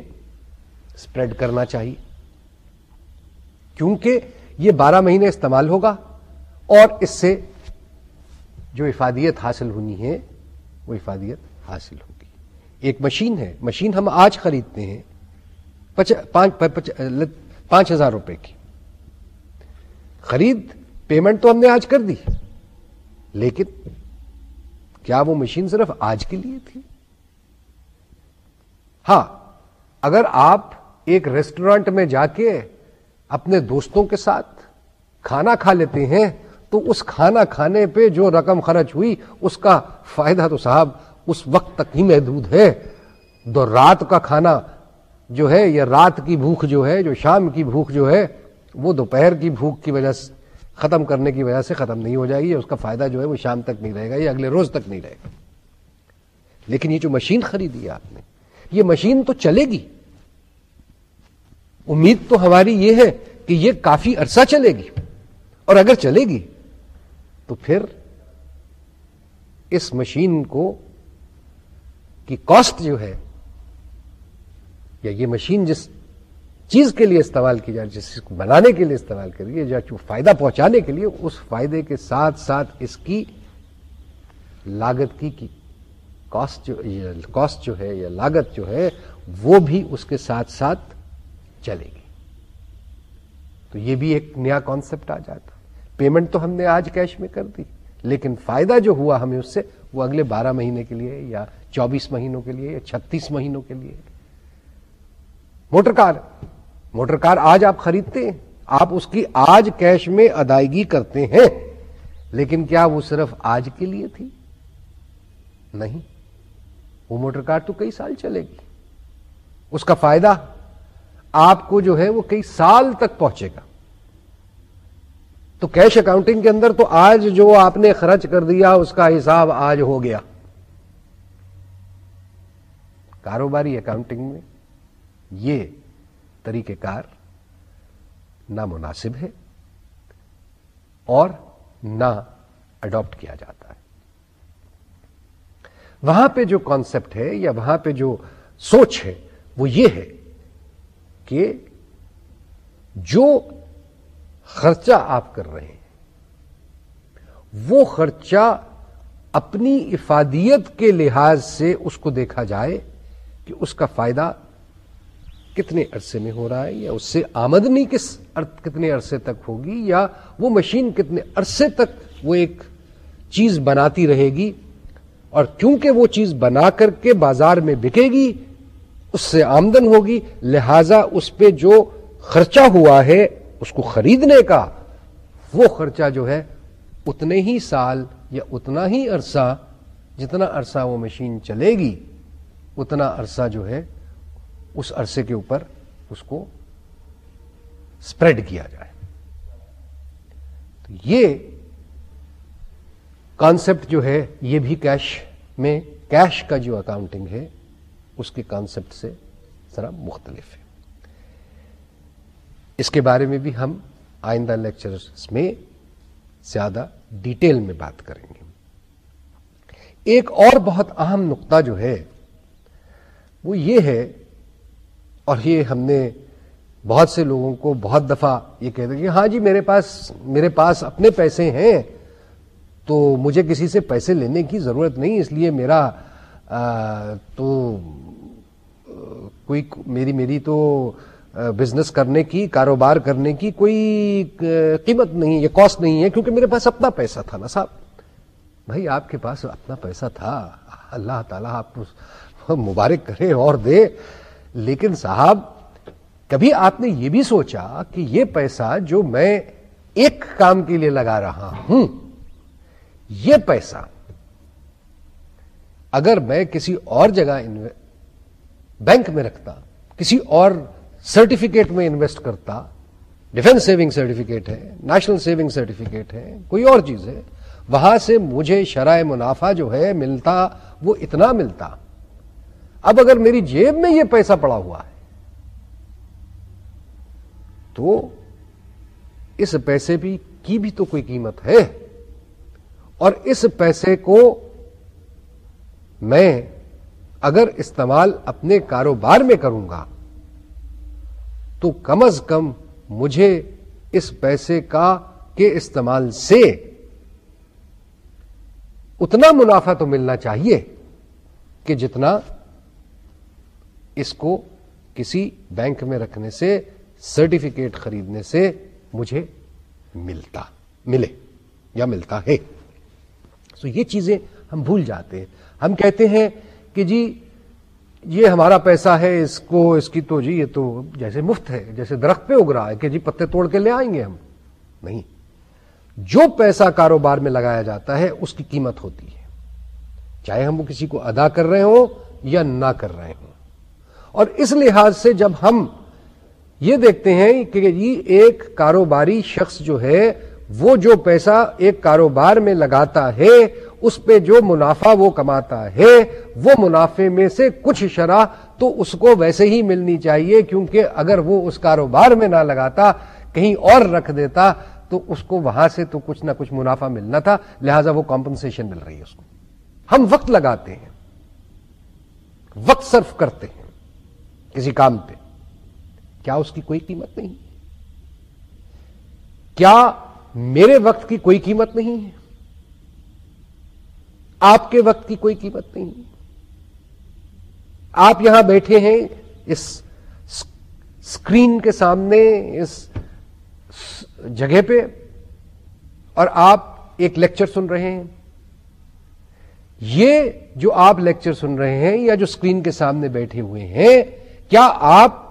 اسپریڈ کرنا چاہیے۔ کیونکہ یہ بارہ مہینے استعمال ہوگا اور اس سے جو افادیت حاصل ہونی ہے، وہ افادیت حاصل ہوگی۔ ایک مشین ہے، مشین ہم آج خریدتے ہیں پانچ ہزار روپے کی۔ خرید، پیمنٹ تو ہم نے آج کر دی، لیکن کیا وہ مشین صرف آج کے لیے تھی؟ ہاں اگر آپ ایک ریسٹورینٹ میں جا کے اپنے دوستوں کے ساتھ کھانا کھا لیتے ہیں تو اس کھانا کھانے پہ جو رقم خرچ ہوئی، اس کا فائدہ تو صاحب اس وقت تک ہی محدود ہے۔ دو رات کا کھانا جو ہے، یا رات کی بھوک جو ہے، جو شام کی بھوک جو ہے، وہ دوپہر کی بھوک کی وجہ سے ختم کرنے کی وجہ سے ختم نہیں ہو جائے گی اس کا فائدہ جو ہے وہ شام تک نہیں رہے گا یا اگلے روز تک نہیں رہے گا۔ لیکن یہ جو مشین خریدی ہے آپ نے، یہ مشین تو چلے گی۔ امید تو ہماری یہ ہے کہ یہ کافی عرصہ چلے گی۔ اور اگر چلے گی تو پھر اس مشین کو کی کاسٹ جو ہے یا یہ مشین جس چیز کے لیے استعمال کی جائے جس کو بنانے کے لیے استعمال کریے یا فائدہ پہنچانے کے لیے، اس فائدے کے ساتھ ساتھ اس کی لاگت کی کاسٹ جو کاسٹ جو ہے، یا لاگت جو ہے، وہ بھی اس کے ساتھ ساتھ چلے گی۔ تو یہ بھی ایک نیا کانسیپٹ آ جاتا پیمنٹ تو ہم نے آج کیش میں کر دی، لیکن فائدہ جو ہوا ہمیں اس سے، وہ اگلے بارہ مہینے کے لیے یا چوبیس مہینوں کے لیے یا چھتیس مہینوں کے لیے۔ موٹر کار موٹر کار آج آپ خریدتے ہیں، آپ اس کی آج کیش میں ادائیگی کرتے ہیں، لیکن کیا وہ صرف آج کے لیے تھی؟ نہیں۔ وہ موٹر کار تو کئی سال چلے گی۔ اس کا فائدہ آپ کو جو ہے وہ کئی سال تک پہنچے گا۔ تو کیش اکاؤنٹنگ کے اندر تو آج جو آپ نے خرچ کر دیا اس کا حساب آج ہو گیا۔ کاروباری اکاؤنٹنگ میں یہ طریقہ کار نامناسب ہے اور نہ اڈاپٹ کیا جاتا ہے۔ وہاں پہ جو کانسیپٹ ہے یا وہاں پہ جو سوچ ہے وہ یہ ہے کہ جو خرچہ آپ کر رہے ہیں۔ وہ خرچہ اپنی افادیت کے لحاظ سے اس کو دیکھا جائے کہ اس کا فائدہ کتنے عرصے میں ہو رہا ہے یا اس سے آمدنی کس کتنے عرصے تک ہوگی یا وہ مشین کتنے عرصے تک وہ ایک چیز بناتی رہے گی اور کیونکہ وہ چیز بنا کر کے بازار میں بکے گی، اس سے آمدن ہوگی، لہذا اس پہ جو خرچہ ہوا ہے اس کو خریدنے کا وہ خرچہ جو ہے اتنے ہی سال یا اتنا ہی عرصہ جتنا عرصہ وہ مشین چلے گی، اتنا عرصہ جو ہے اس عرصے کے اوپر اس کو اسپریڈ کیا جائے۔ تو یہ کانسیپٹ جو ہے، یہ بھی کیش میں کیش کا جو اکاؤنٹنگ ہے، اس کے کانسیپٹ سے ذرا مختلف ہے۔ اس کے بارے میں بھی ہم آئندہ لیکچر میں زیادہ ڈیٹیل میں بات کریں گے۔ ایک اور بہت اہم نقطہ جو ہے وہ یہ ہے اور یہ ہم نے بہت سے لوگوں کو بہت دفعہ یہ کہہ دیا کہ ہاں جی میرے پاس میرے پاس اپنے پیسے ہیں تو مجھے کسی سے پیسے لینے کی ضرورت نہیں اس لیے میرا آ, تو کوئی میری میری تو بزنس کرنے کی، کاروبار کرنے کی کوئی قیمت نہیں یا کاسٹ نہیں ہے، کیونکہ میرے پاس اپنا پیسہ تھا نا صاحب۔ بھائی، آپ کے پاس اپنا پیسہ تھا۔ اللہ تعالیٰ آپ کو مبارک کرے اور دے۔ لیکن صاحب، کبھی آپ نے یہ بھی سوچا کہ یہ پیسہ جو میں ایک کام کے لیے لگا رہا ہوں، یہ پیسہ اگر میں کسی اور جگہ بینک میں رکھتا، کسی اور سرٹیفکیٹ میں انویسٹ کرتا ڈیفینس سیونگ سرٹیفکیٹ ہے، نیشنل سیونگ سرٹیفکیٹ ہے، کوئی اور چیز ہے، وہاں سے مجھے شرائع منافع جو ہے ملتا، وہ اتنا ملتا۔ اب اگر میری جیب میں یہ پیسہ پڑا ہوا ہے، تو اس پیسے بھی کی بھی تو کوئی قیمت ہے۔ اور اس پیسے کو میں اگر استعمال اپنے کاروبار میں کروں گا تو کم از کم مجھے اس پیسے کا کے استعمال سے اتنا منافع تو ملنا چاہیے کہ جتنا اس کو کسی بینک میں رکھنے سے، سرٹیفکیٹ خریدنے سے مجھے ملتا، ملے یا ملتا ہے۔ سو یہ چیزیں ہم بھول جاتے ہیں۔ ہم کہتے ہیں کہ جی یہ ہمارا پیسہ ہے، اس کو، اس کی تو جی یہ تو جیسے مفت ہے، جیسے درخت پہ اگ رہا ہے کہ جی پتے توڑ کے لے آئیں گے ہم۔ نہیں۔ جو پیسہ کاروبار میں لگایا جاتا ہے، اس کی قیمت ہوتی ہے۔ چاہے ہم وہ کسی کو ادا کر رہے ہوں یا نہ کر رہے ہوں۔ اور اس لحاظ سے جب ہم یہ دیکھتے ہیں کہ جی ایک کاروباری شخص جو ہے، وہ جو پیسہ ایک کاروبار میں لگاتا ہے اس پہ جو منافع وہ کماتا ہے، وہ منافع میں سے کچھ شرح تو اس کو ویسے ہی ملنی چاہیے، کیونکہ اگر وہ اس کاروبار میں نہ لگاتا، کہیں اور رکھ دیتا، تو اس کو وہاں سے تو کچھ نہ کچھ منافع ملنا تھا، لہذا وہ کمپنسیشن مل رہی ہے اس کو۔ ہم وقت لگاتے ہیں، وقت صرف کرتے ہیں کسی کام پہ۔ کیا اس کی کوئی قیمت نہیں؟ کیا میرے وقت کی کوئی قیمت نہیں ہے؟ آپ کے وقت کی کوئی قیمت نہیں۔ آپ یہاں بیٹھے ہیں، اس اسکرین کے سامنے، اس جگہ پہ، اور آپ ایک لیکچر سن رہے ہیں۔ یہ جو آپ لیکچر سن رہے ہیں یا جو اسکرین کے سامنے بیٹھے ہوئے ہیں، کیا آپ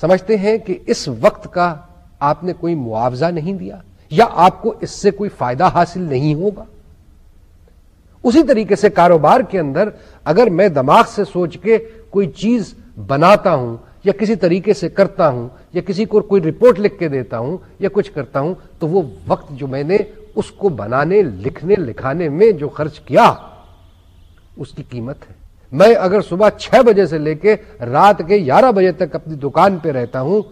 سمجھتے ہیں کہ اس وقت کا آپ نے کوئی معاوضہ نہیں دیا؟ یا آپ کو اس سے کوئی فائدہ حاصل نہیں ہوگا؟ اسی طریقے سے کاروبار کے اندر اگر میں دماغ سے سوچ کے کوئی چیز بناتا ہوں یا کسی طریقے سے کرتا ہوں یا کسی کو کوئی رپورٹ لکھ کے دیتا ہوں یا کچھ کرتا ہوں تو وہ وقت جو میں نے اس کو بنانے، لکھنے، لکھانے میں جو خرچ کیا، اس کی قیمت ہے۔ میں اگر صبح چھ بجے سے لے کے رات کے گیارہ بجے تک اپنی دکان پہ رہتا ہوں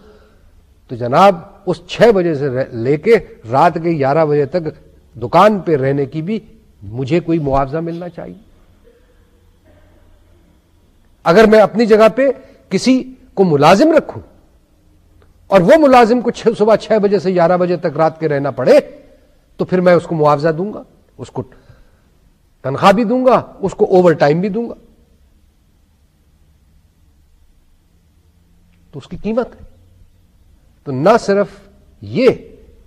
تو جناب اس چھ بجے سے لے کے رات کے گیارہ بجے تک دکان پہ رہنے کی بھی مجھے کوئی معاوضہ ملنا چاہیے۔ اگر میں اپنی جگہ پہ کسی کو ملازم رکھوں اور وہ ملازم کو صبح چھ بجے سے گیارہ بجے تک رات کے رہنا پڑے، تو پھر میں اس کو معاوضہ دوں گا، اس کو تنخواہ بھی دوں گا، اس کو اوور ٹائم بھی دوں گا۔ تو اس کی قیمت ہے۔ تو نہ صرف یہ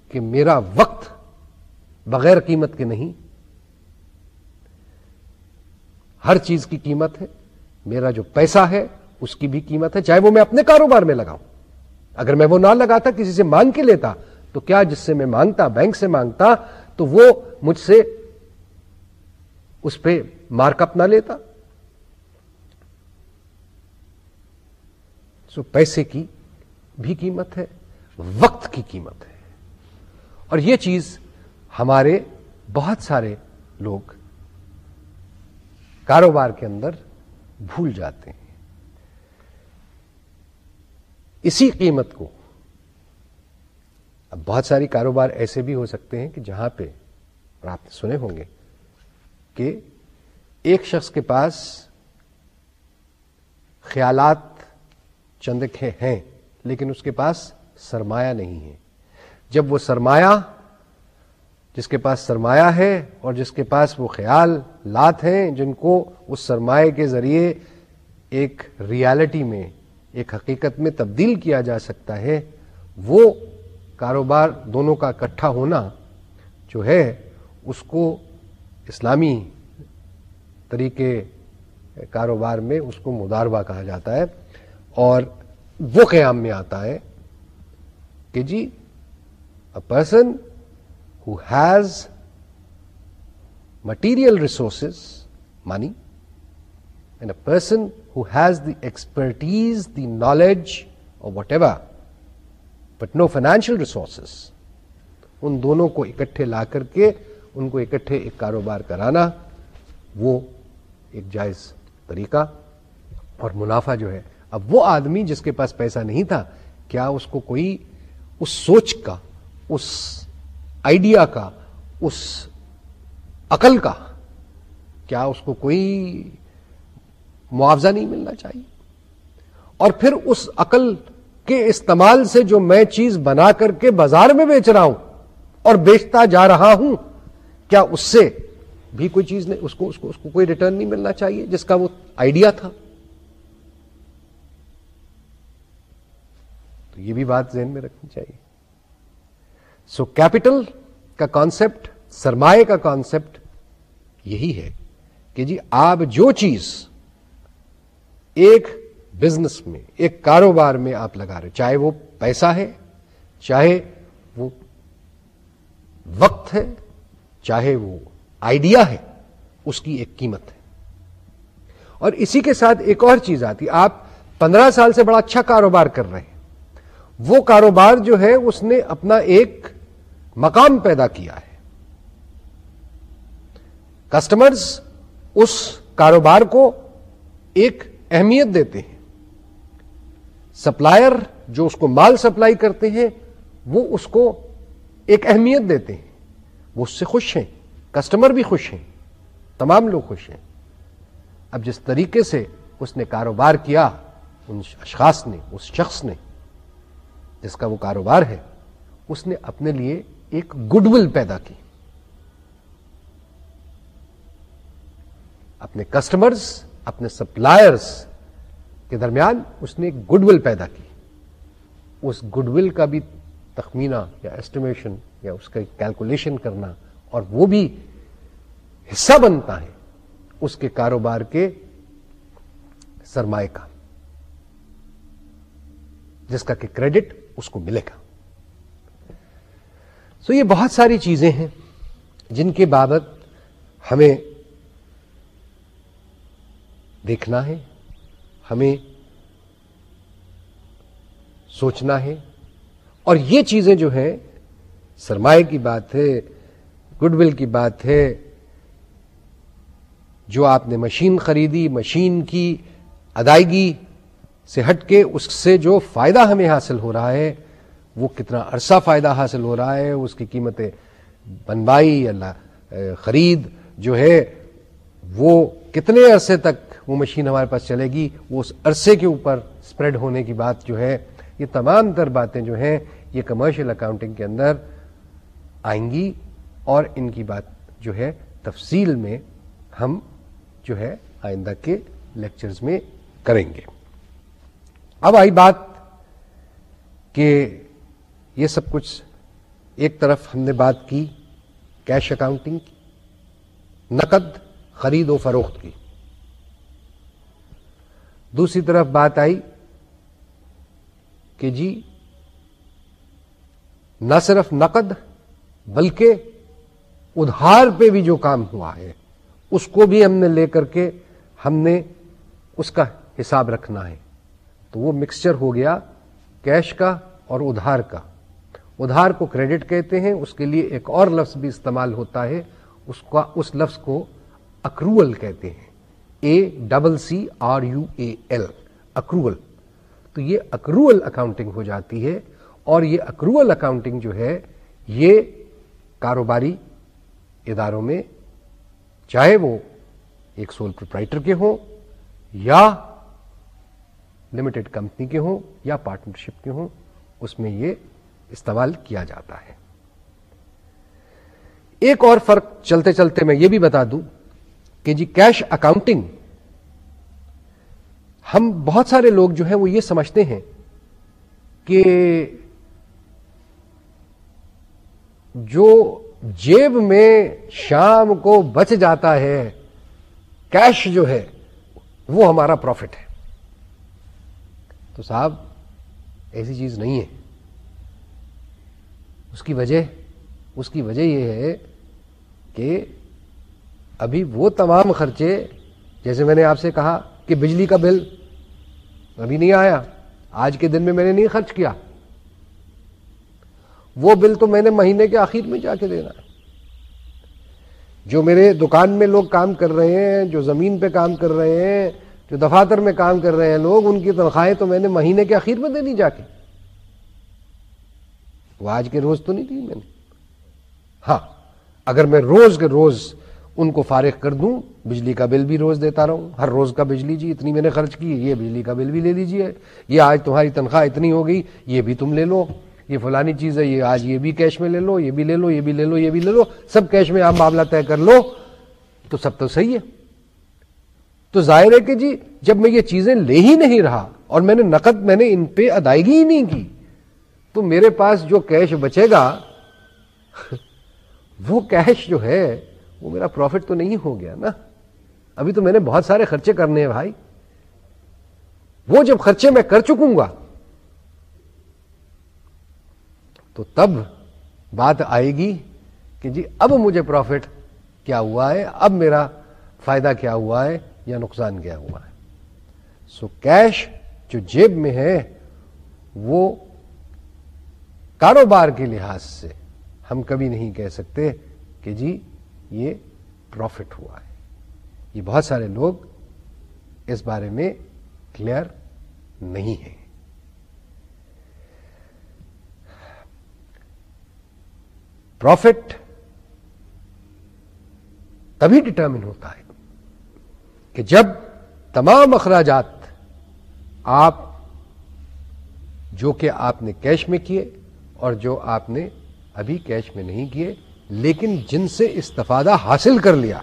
کہ میرا وقت بغیر قیمت کے نہیں ہر چیز کی قیمت ہے، میرا جو پیسہ ہے، اس کی بھی قیمت ہے، چاہے وہ میں اپنے کاروبار میں لگاؤں۔ اگر میں وہ نہ لگاتا، کسی سے مانگ کے لیتا، تو کیا جس سے میں مانگتا، بینک سے مانگتا، تو وہ مجھ سے اس پہ مارک اپ نہ لیتا۔ سو پیسے کی بھی قیمت ہے، وقت کی قیمت ہے۔ اور یہ چیز ہمارے بہت سارے لوگ کاروبار کے اندر بھول جاتے ہیں۔ اسی قیمت کو، اب بہت ساری کاروبار ایسے بھی ہو سکتے ہیں کہ جہاں پہ اور آپ نے سنے ہوں گے کہ ایک شخص کے پاس خیالات چند ہیں، لیکن اس کے پاس سرمایہ نہیں ہے۔ جب وہ سرمایہ جس کے پاس سرمایہ ہے اور جس کے پاس وہ خیال، لات ہیں جن کو اس سرمایہ کے ذریعے ایک ریالٹی میں، ایک حقیقت میں تبدیل کیا جا سکتا ہے، وہ کاروبار دونوں کا اکٹھا ہونا جو ہے، اس کو اسلامی طریقے کاروبار میں اس کو مداربہ کہا جاتا ہے اور وہ قیام میں آتا ہے کہ جی a person who has material resources, money, and a person who has the expertise, the knowledge, or whatever, but no financial resources, ان دونوں کو اکٹھے لا کر کے ان کو اکٹھے ایک کاروبار کرانا وہ ایک جائز طریقہ اور منافع جو ہے۔ اب وہ آدمی جس کے پاس پیسہ نہیں تھا کیا اس کو کوئی اس سوچ کا اس آئیڈیا کا، اس عقل کا کیا اس کو کوئی معاوضہ نہیں ملنا چاہیے؟ اور پھر اس عقل کے استعمال سے جو میں چیز بنا کر کے بازار میں بیچ رہا ہوں اور بیچتا جا رہا ہوں، کیا اس سے بھی کوئی چیز نہیں، اس کو اس کو اس کو کوئی ریٹرن نہیں ملنا چاہیے جس کا وہ آئیڈیا تھا؟ تو یہ بھی بات ذہن میں رکھنی چاہیے۔ سو کیپٹل کا کانسیپٹ، سرمایہ کا کانسیپٹ یہی ہے کہ جی آپ جو چیز ایک بزنس میں، ایک کاروبار میں آپ لگا رہے چاہے وہ پیسہ ہے، چاہے وہ وقت ہے، چاہے وہ آئیڈیا ہے، اس کی ایک قیمت ہے۔ اور اسی کے ساتھ ایک اور چیز آتی، آپ پندرہ سال سے بڑا اچھا کاروبار کر رہے ہیں۔ وہ کاروبار جو ہے، اس نے اپنا ایک مقام پیدا کیا ہے۔ کسٹمرز اس کاروبار کو ایک اہمیت دیتے ہیں۔ سپلائر جو اس کو مال سپلائی کرتے ہیں، وہ اس کو ایک اہمیت دیتے ہیں۔ وہ اس سے خوش ہیں۔ کسٹمر بھی خوش ہیں۔ تمام لوگ خوش ہیں۔ اب جس طریقے سے اس نے کاروبار کیا، ان اشخاص نے، اس شخص نے جس کا وہ کاروبار ہے، اس نے اپنے لیے ایک گڈ ول پیدا کی۔ اپنے کسٹمرز اپنے سپلائرز کے درمیان اس نے ایک گڈ ول پیدا کی۔ اس گڈ ول کا بھی تخمینہ یا ایسٹیمیشن یا اس کا کیلکولیشن کرنا اور وہ بھی حصہ بنتا ہے اس کے کاروبار کے سرمایہ کا، جس کا کہ کریڈٹ اس کو ملے گا۔ سو یہ بہت ساری چیزیں ہیں جن کے بابت ہمیں دیکھنا ہے، ہمیں سوچنا ہے۔ اور یہ چیزیں جو ہیں، سرمایہ کی بات ہے، گڈ ول کی بات ہے، جو آپ نے مشین خریدی، مشین کی ادائیگی سے ہٹ کے اس سے جو فائدہ ہمیں حاصل ہو رہا ہے وہ کتنا عرصہ فائدہ حاصل ہو رہا ہے، اس کی قیمتیں بنوائی اللہ خرید جو ہے، وہ کتنے عرصے تک وہ مشین ہمارے پاس چلے گی، وہ اس عرصے کے اوپر اسپریڈ ہونے کی بات جو ہے، یہ تمام تر باتیں جو ہیں، یہ کمرشل اکاؤنٹنگ کے اندر آئیں گی اور ان کی بات جو ہے، تفصیل میں ہم جو ہے آئندہ کے لیکچرز میں کریں گے۔ اب آئی بات کہ یہ سب کچھ ایک طرف ہم نے بات کی کیش اکاؤنٹنگ کی، نقد خرید و فروخت کی۔ دوسری طرف بات آئی کہ جی نہ صرف نقد بلکہ ادھار پہ بھی جو کام ہوا ہے، اس کو بھی ہم نے لے کر کے ہم نے اس کا حساب رکھنا ہے۔ تو وہ مکسچر ہو گیا کیش کا اور ادھار کا۔ ادھار کو کریڈٹ کہتے ہیں، اس کے لیے ایک اور لفظ بھی استعمال ہوتا ہے، اس کا، اس لفظ کو اکروول کہتے ہیں۔ A double C R U A L accrual تو یہ اکروول اکاؤنٹنگ ہو جاتی ہے اور یہ اکروول اکاؤنٹنگ جو ہے، یہ کاروباری اداروں میں چاہے وہ ایک سول پروپرائٹر کے ہوں یا لمیٹڈ کمپنی کے ہوں یا پارٹنرشپ کے ہوں، اس میں یہ استعمال کیا جاتا ہے۔ ایک اور فرق چلتے چلتے میں یہ بھی بتا دوں کہ جی کیش اکاؤنٹنگ ہم بہت سارے لوگ جو ہیں وہ یہ سمجھتے ہیں کہ جو جیب میں شام کو بچ جاتا ہے کیش جو ہے، وہ ہمارا پروفٹ ہے۔ تو صاحب، ایسی چیز نہیں ہے۔ اس کی وجہ اس کی وجہ یہ ہے کہ ابھی وہ تمام خرچے جیسے میں نے آپ سے کہا کہ بجلی کا بل ابھی نہیں آیا۔ آج کے دن میں میں نے نہیں خرچ کیا۔ وہ بل تو میں نے مہینے کے آخر میں جا کے دینا۔ ہے جو میرے دکان میں لوگ کام کر رہے ہیں، جو زمین پہ کام کر رہے ہیں، جو دفاتر میں کام کر رہے ہیں لوگ، ان کی تنخواہیں تو میں نے مہینے کے آخر میں دینی جا کے۔ وہ آج کے روز تو نہیں دی میں نے۔ ہاں اگر میں روز کے روز ان کو فارغ کر دوں، بجلی کا بل بھی روز دیتا رہوں، ہر روز کا بجلی جی اتنی میں نے خرچ کی، یہ بجلی کا بل بھی لے لیجیے یہ آج تمہاری تنخواہ اتنی ہو گئی، یہ بھی تم لے لو، یہ فلانی چیز ہے، یہ آج یہ بھی کیش میں لے لو، یہ بھی لے لو، یہ بھی لے لو، یہ بھی لے لو، سب کیش میں آپ معاملہ طے کر لو، تو سب تو صحیح ہے۔ تو ظاہر ہے کہ جی جب میں یہ چیزیں لے ہی نہیں رہا اور میں نے نقد میں نے ان پہ ادائیگی ہی نہیں کی تو میرے پاس جو کیش بچے گا، وہ کیش جو ہے، وہ میرا پروفٹ تو نہیں ہو گیا نا۔ ابھی تو میں نے بہت سارے خرچے کرنے ہیں بھائی۔ وہ جب خرچے میں کر چکوں گا، تو تب بات آئے گی کہ جی اب مجھے پروفٹ کیا ہوا ہے؟ اب میرا فائدہ کیا ہوا ہے یا نقصان کیا ہوا ہے؟ سو کیش جو جیب میں ہے، وہ کاروبار کے لحاظ سے ہم کبھی نہیں کہہ سکتے کہ جی یہ پروفٹ ہوا ہے۔ یہ بہت سارے لوگ اس بارے میں کلیئر نہیں ہیں۔ پروفٹ تبھی ڈٹرمن ہوتا ہے کہ جب تمام اخراجات آپ جو کہ آپ نے کیش میں کیے اور جو آپ نے ابھی کیش میں نہیں کیے، لیکن جن سے استفادہ حاصل کر لیا۔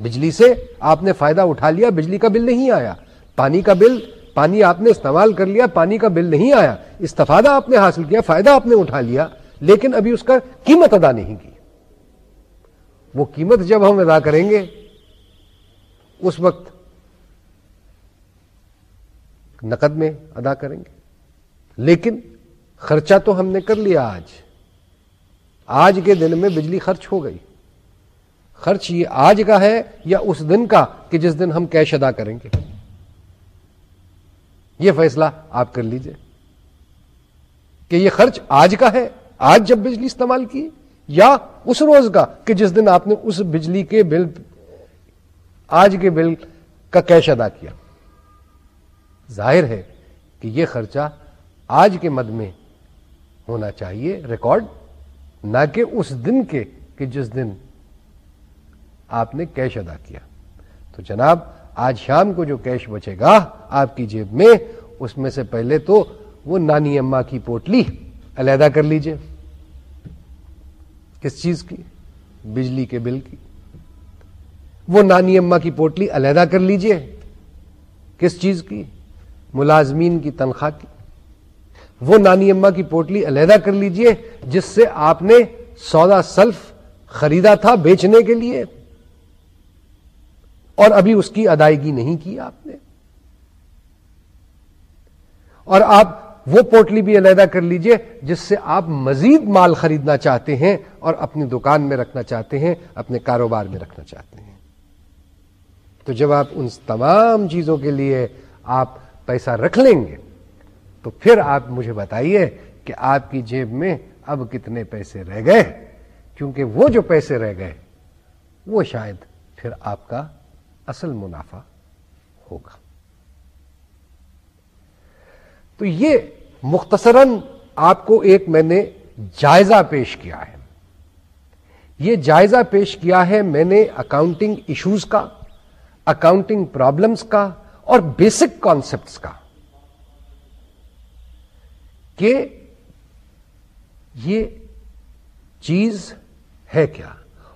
بجلی سے آپ نے فائدہ اٹھا لیا، بجلی کا بل نہیں آیا۔ پانی کا بل، پانی آپ نے استعمال کر لیا، پانی کا بل نہیں آیا۔ استفادہ آپ نے حاصل کیا، فائدہ آپ نے اٹھا لیا، لیکن ابھی اس کا قیمت ادا نہیں کی۔ وہ قیمت جب ہم ادا کریں گے، اس وقت نقد میں ادا کریں گے۔ لیکن خرچہ تو ہم نے کر لیا آج۔ آج کے دن میں بجلی خرچ ہو گئی۔ خرچ یہ آج کا ہے یا اس دن کا کہ جس دن ہم کیش ادا کریں گے؟ یہ فیصلہ آپ کر لیجیے۔ کہ یہ خرچ آج کا ہے، آج جب بجلی استعمال کی، یا اس روز کا کہ جس دن آپ نے اس بجلی کے بل، آج کے بل کا کیش ادا کیا۔ ظاہر ہے کہ یہ خرچہ آج کے مد میں ہونا چاہیے ریکارڈ، نہ کہ اس دن کے، کہ جس دن آپ نے کیش ادا کیا۔ تو جناب، آج شام کو جو کیش بچے گا آپ کی جیب میں، اس میں سے پہلے تو وہ نانی اما کی پوٹلی علیحدہ کر لیجیے۔ کس چیز کی؟ بجلی کے بل کی۔ وہ نانی اما کی پوٹلی علیحدہ کر لیجیے۔ کس چیز کی؟ ملازمین کی تنخواہ کی۔ وہ نانی اما کی پوٹلی علیحدہ کر لیجیے، جس سے آپ نے سودا سلف خریدا تھا بیچنے کے لیے۔ اور ابھی اس کی ادائیگی نہیں کی آپ نے۔ اور آپ وہ پوٹلی بھی علیحدہ کر لیجیے، جس سے آپ مزید مال خریدنا چاہتے ہیں اور اپنی دکان میں رکھنا چاہتے ہیں، اپنے کاروبار میں رکھنا چاہتے ہیں۔ تو جب آپ ان تمام چیزوں کے لیے آپ پیسہ رکھ لیں گے تو پھر آپ مجھے بتائیے کہ آپ کی جیب میں اب کتنے پیسے رہ گئے؟ کیونکہ وہ جو پیسے رہ گئے، وہ شاید پھر آپ کا اصل منافع ہوگا۔ تو یہ مختصراً آپ کو ایک میں نے جائزہ پیش کیا ہے۔ یہ جائزہ پیش کیا ہے میں نے اکاؤنٹنگ ایشوز کا اکاؤنٹنگ پرابلمس کا اور بیسک کانسپٹس کا۔ کہ یہ چیز ہے کیا؟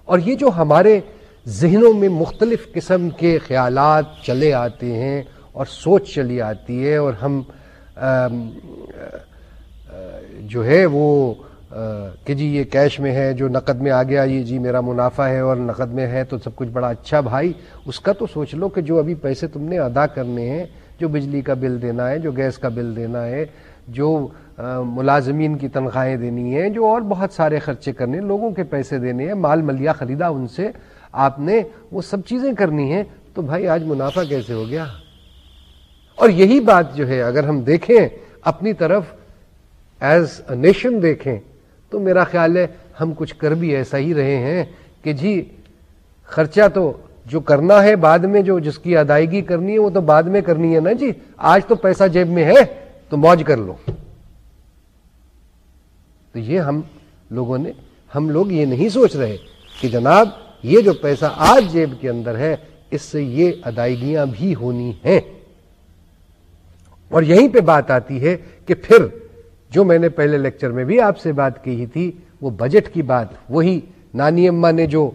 اور یہ جو ہمارے ذہنوں میں مختلف قسم کے خیالات چلے آتے ہیں اور سوچ چلی آتی ہے اور ہم جو ہے وہ کہ جی یہ کیش میں ہے، جو نقد میں آ گیا، یہ جی میرا منافع ہے اور نقد میں ہے تو سب کچھ بڑا اچھا بھائی، اس کا تو سوچ لو کہ جو ابھی پیسے تم نے ادا کرنے ہیں، جو بجلی کا بل دینا ہے، جو گیس کا بل دینا ہے، جو ملازمین کی تنخواہیں دینی ہیں، جو اور بہت سارے خرچے کرنے، لوگوں کے پیسے دینے ہیں، مال ملیا خریدا، ان سے آپ نے وہ سب چیزیں کرنی ہیں۔ تو بھائی، آج منافع کیسے ہو گیا؟ اور یہی بات جو ہے، اگر ہم دیکھیں اپنی طرف، ایز اے نیشن دیکھیں، تو میرا خیال ہے ہم کچھ کر بھی ایسا ہی رہے ہیں کہ جی خرچہ تو جو کرنا ہے بعد میں، جو جس کی ادائیگی کرنی ہے، وہ تو بعد میں کرنی ہے نا جی۔ آج تو پیسہ جیب میں ہے، تو موج کر لو۔ تو یہ ہم لوگوں نے ہم لوگ یہ نہیں سوچ رہے کہ جناب یہ جو پیسہ آج جیب کے اندر ہے، اس سے یہ ادائیگیاں بھی ہونی ہیں۔ اور یہیں پہ بات آتی ہے کہ پھر جو میں نے پہلے لیکچر میں بھی آپ سے بات کی تھی، وہ بجٹ کی بات، وہی نانی اما نے جو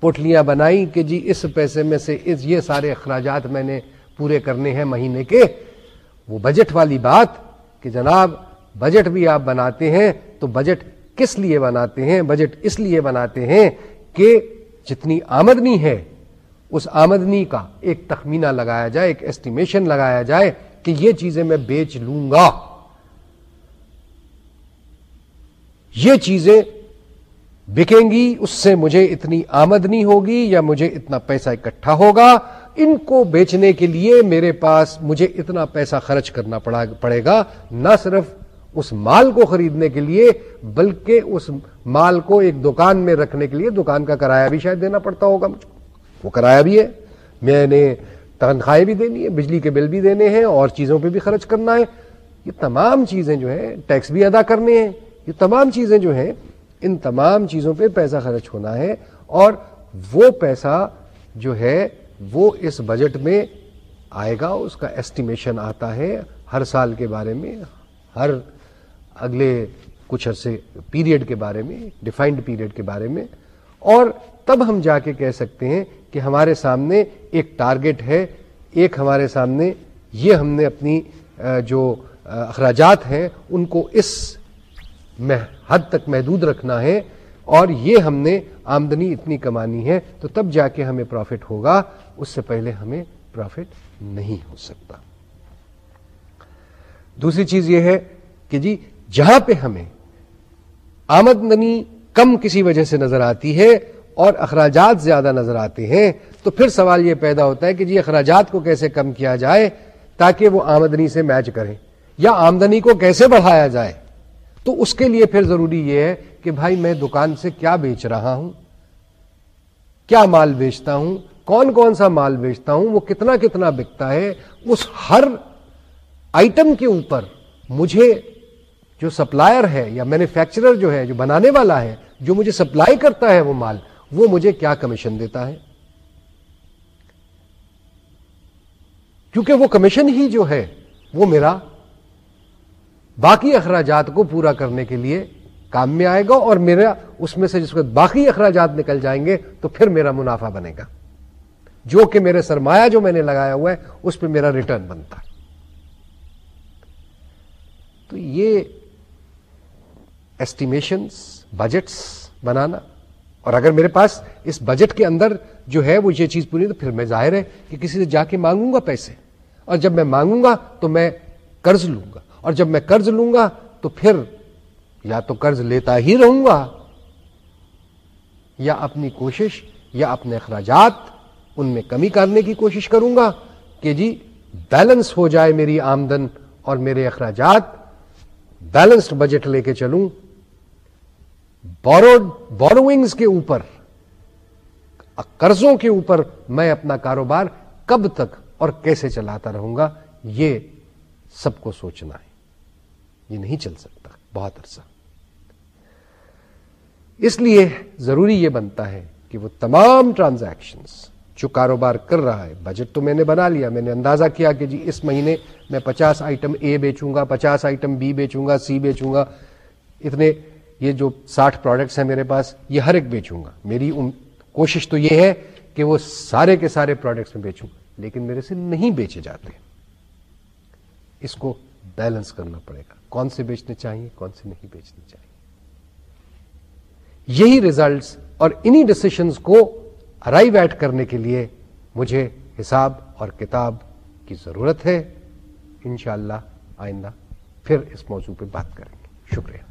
پوٹلیاں بنائی کہ جی اس پیسے میں سے اس یہ سارے اخراجات میں نے پورے کرنے ہیں مہینے کے، وہ بجٹ والی بات کہ جناب بجٹ بھی آپ بناتے ہیں تو بجٹ کس لیے بناتے ہیں؟ بجٹ اس لیے بناتے ہیں کہ جتنی آمدنی ہے، اس آمدنی کا ایک تخمینہ لگایا جائے، ایک ایسٹیمیشن لگایا جائے کہ یہ چیزیں میں بیچ لوں گا۔ یہ چیزیں بکیں گی، اس سے مجھے اتنی آمدنی ہوگی یا مجھے اتنا پیسہ اکٹھا ہوگا؟ ان کو بیچنے کے لیے میرے پاس مجھے اتنا پیسہ خرچ کرنا پڑے گا، نہ صرف اس مال کو خریدنے کے لیے، بلکہ اس مال کو ایک دکان میں رکھنے کے لیے دکان کا کرایہ بھی شاید دینا پڑتا ہوگا۔ مجھ کو وہ کرایہ بھی ہے۔ میں نے تنخواہیں بھی دینی ہے بجلی کے بل بھی دینے ہیں اور چیزوں پہ بھی خرچ کرنا ہے۔ یہ تمام چیزیں جو ہیں، ٹیکس بھی ادا کرنے ہیں۔ یہ تمام چیزیں جو ہیں، ان تمام چیزوں پہ پیسہ خرچ ہونا ہے۔ اور وہ پیسہ جو ہے، وہ اس بجٹ میں آئے گا، اس کا ایسٹیمیشن آتا ہے۔ ہر سال کے بارے میں، ہر اگلے کچھ عرصے پیریڈ کے بارے میں ڈیفائنڈ پیریڈ کے بارے میں، اور تب ہم جا کے کہہ سکتے ہیں کہ ہمارے سامنے ایک ٹارگٹ ہے، ایک ہمارے سامنے یہ ہم نے اپنی جو اخراجات ہیں، ان کو اس حد تک محدود رکھنا ہے، اور یہ ہم نے آمدنی اتنی کمانی ہے، تو تب جا کے ہمیں پروفٹ ہوگا۔ اس سے پہلے ہمیں پروفٹ نہیں ہو سکتا۔ دوسری چیز یہ ہے کہ جی جہاں پہ ہمیں آمدنی کم کسی وجہ سے نظر آتی ہے اور اخراجات زیادہ نظر آتے ہیں، تو پھر سوال یہ پیدا ہوتا ہے کہ جی اخراجات کو کیسے کم کیا جائے تاکہ وہ آمدنی سے میچ کریں یا آمدنی کو کیسے بڑھایا جائے؟ تو اس کے لیے پھر ضروری یہ ہے کہ بھائی میں دکان سے کیا بیچ رہا ہوں، کیا مال بیچتا ہوں، کون کون سا مال بیچتا ہوں، وہ کتنا کتنا بکتا ہے، اس ہر آئٹم کے اوپر مجھے جو سپلائر ہے یا مینوفیکچرر جو ہے، جو بنانے والا ہے، جو مجھے سپلائی کرتا ہے وہ مال، وہ مجھے کیا کمیشن دیتا ہے؟ کیونکہ وہ کمیشن ہی جو ہے، وہ میرا باقی اخراجات کو پورا کرنے کے لیے کام میں آئے گا اور میرا اس میں سے جس کو باقی اخراجات نکل جائیں گے تو پھر میرا منافع بنے گا۔ جو کہ میرے سرمایہ جو میں نے لگایا ہوا ہے، اس پہ میرا ریٹرن بنتا ہے۔ تو یہ ایسٹیمیشنس بجٹس بنانا۔ اور اگر میرے پاس اس بجٹ کے اندر جو ہے وہ یہ چیز پوری تو پھر میں ظاہر ہے کہ کسی سے جا کے مانگوں گا پیسے۔ اور جب میں مانگوں گا تو میں قرض لوں گا۔ اور جب میں قرض لوں گا تو پھر یا تو قرض لیتا ہی رہوں گا۔ یا اپنی کوشش یا اپنے اخراجات ان میں کمی کرنے کی کوشش کروں گا کہ جی بیلنس ہو جائے میری آمدن اور میرے اخراجات بیلنسڈ بجٹ لے کے چلوں۔ بوروڈ بوروئنگز کے اوپر، قرضوں کے اوپر میں اپنا کاروبار کب تک اور کیسے چلاتا رہوں گا، یہ سب کو سوچنا ہے۔ یہ نہیں چل سکتا، بہت عرصہ۔ اس لیے ضروری یہ بنتا ہے کہ وہ تمام ٹرانزیکشنز جو کاروبار کر رہا ہے بجٹ تو میں نے بنا لیا، میں نے اندازہ کیا کہ جی اس مہینے میں پچاس آئٹم اے بیچوں گا، پچاس آئٹم بی بیچوں گا سی بیچوں گا، اتنے یہ جو ساٹھ پروڈکٹس ہیں میرے پاس، یہ ہر ایک بیچوں گا۔ میری کوشش تو یہ ہے کہ وہ سارے کے سارے پروڈکٹس میں بیچوں، لیکن میرے سے نہیں بیچے جاتے۔ اس کو بیلنس کرنا پڑے گا۔ کون سے بیچنے چاہیے، کون سے نہیں بیچنے چاہیے۔ یہی ریزلٹس اور انہی ڈسیشنز کو ارائیو ایٹ کرنے کے لیے مجھے حساب اور کتاب کی ضرورت ہے۔ انشاءاللہ آئندہ پھر اس موضوع پہ بات کریں گے۔ شکریہ۔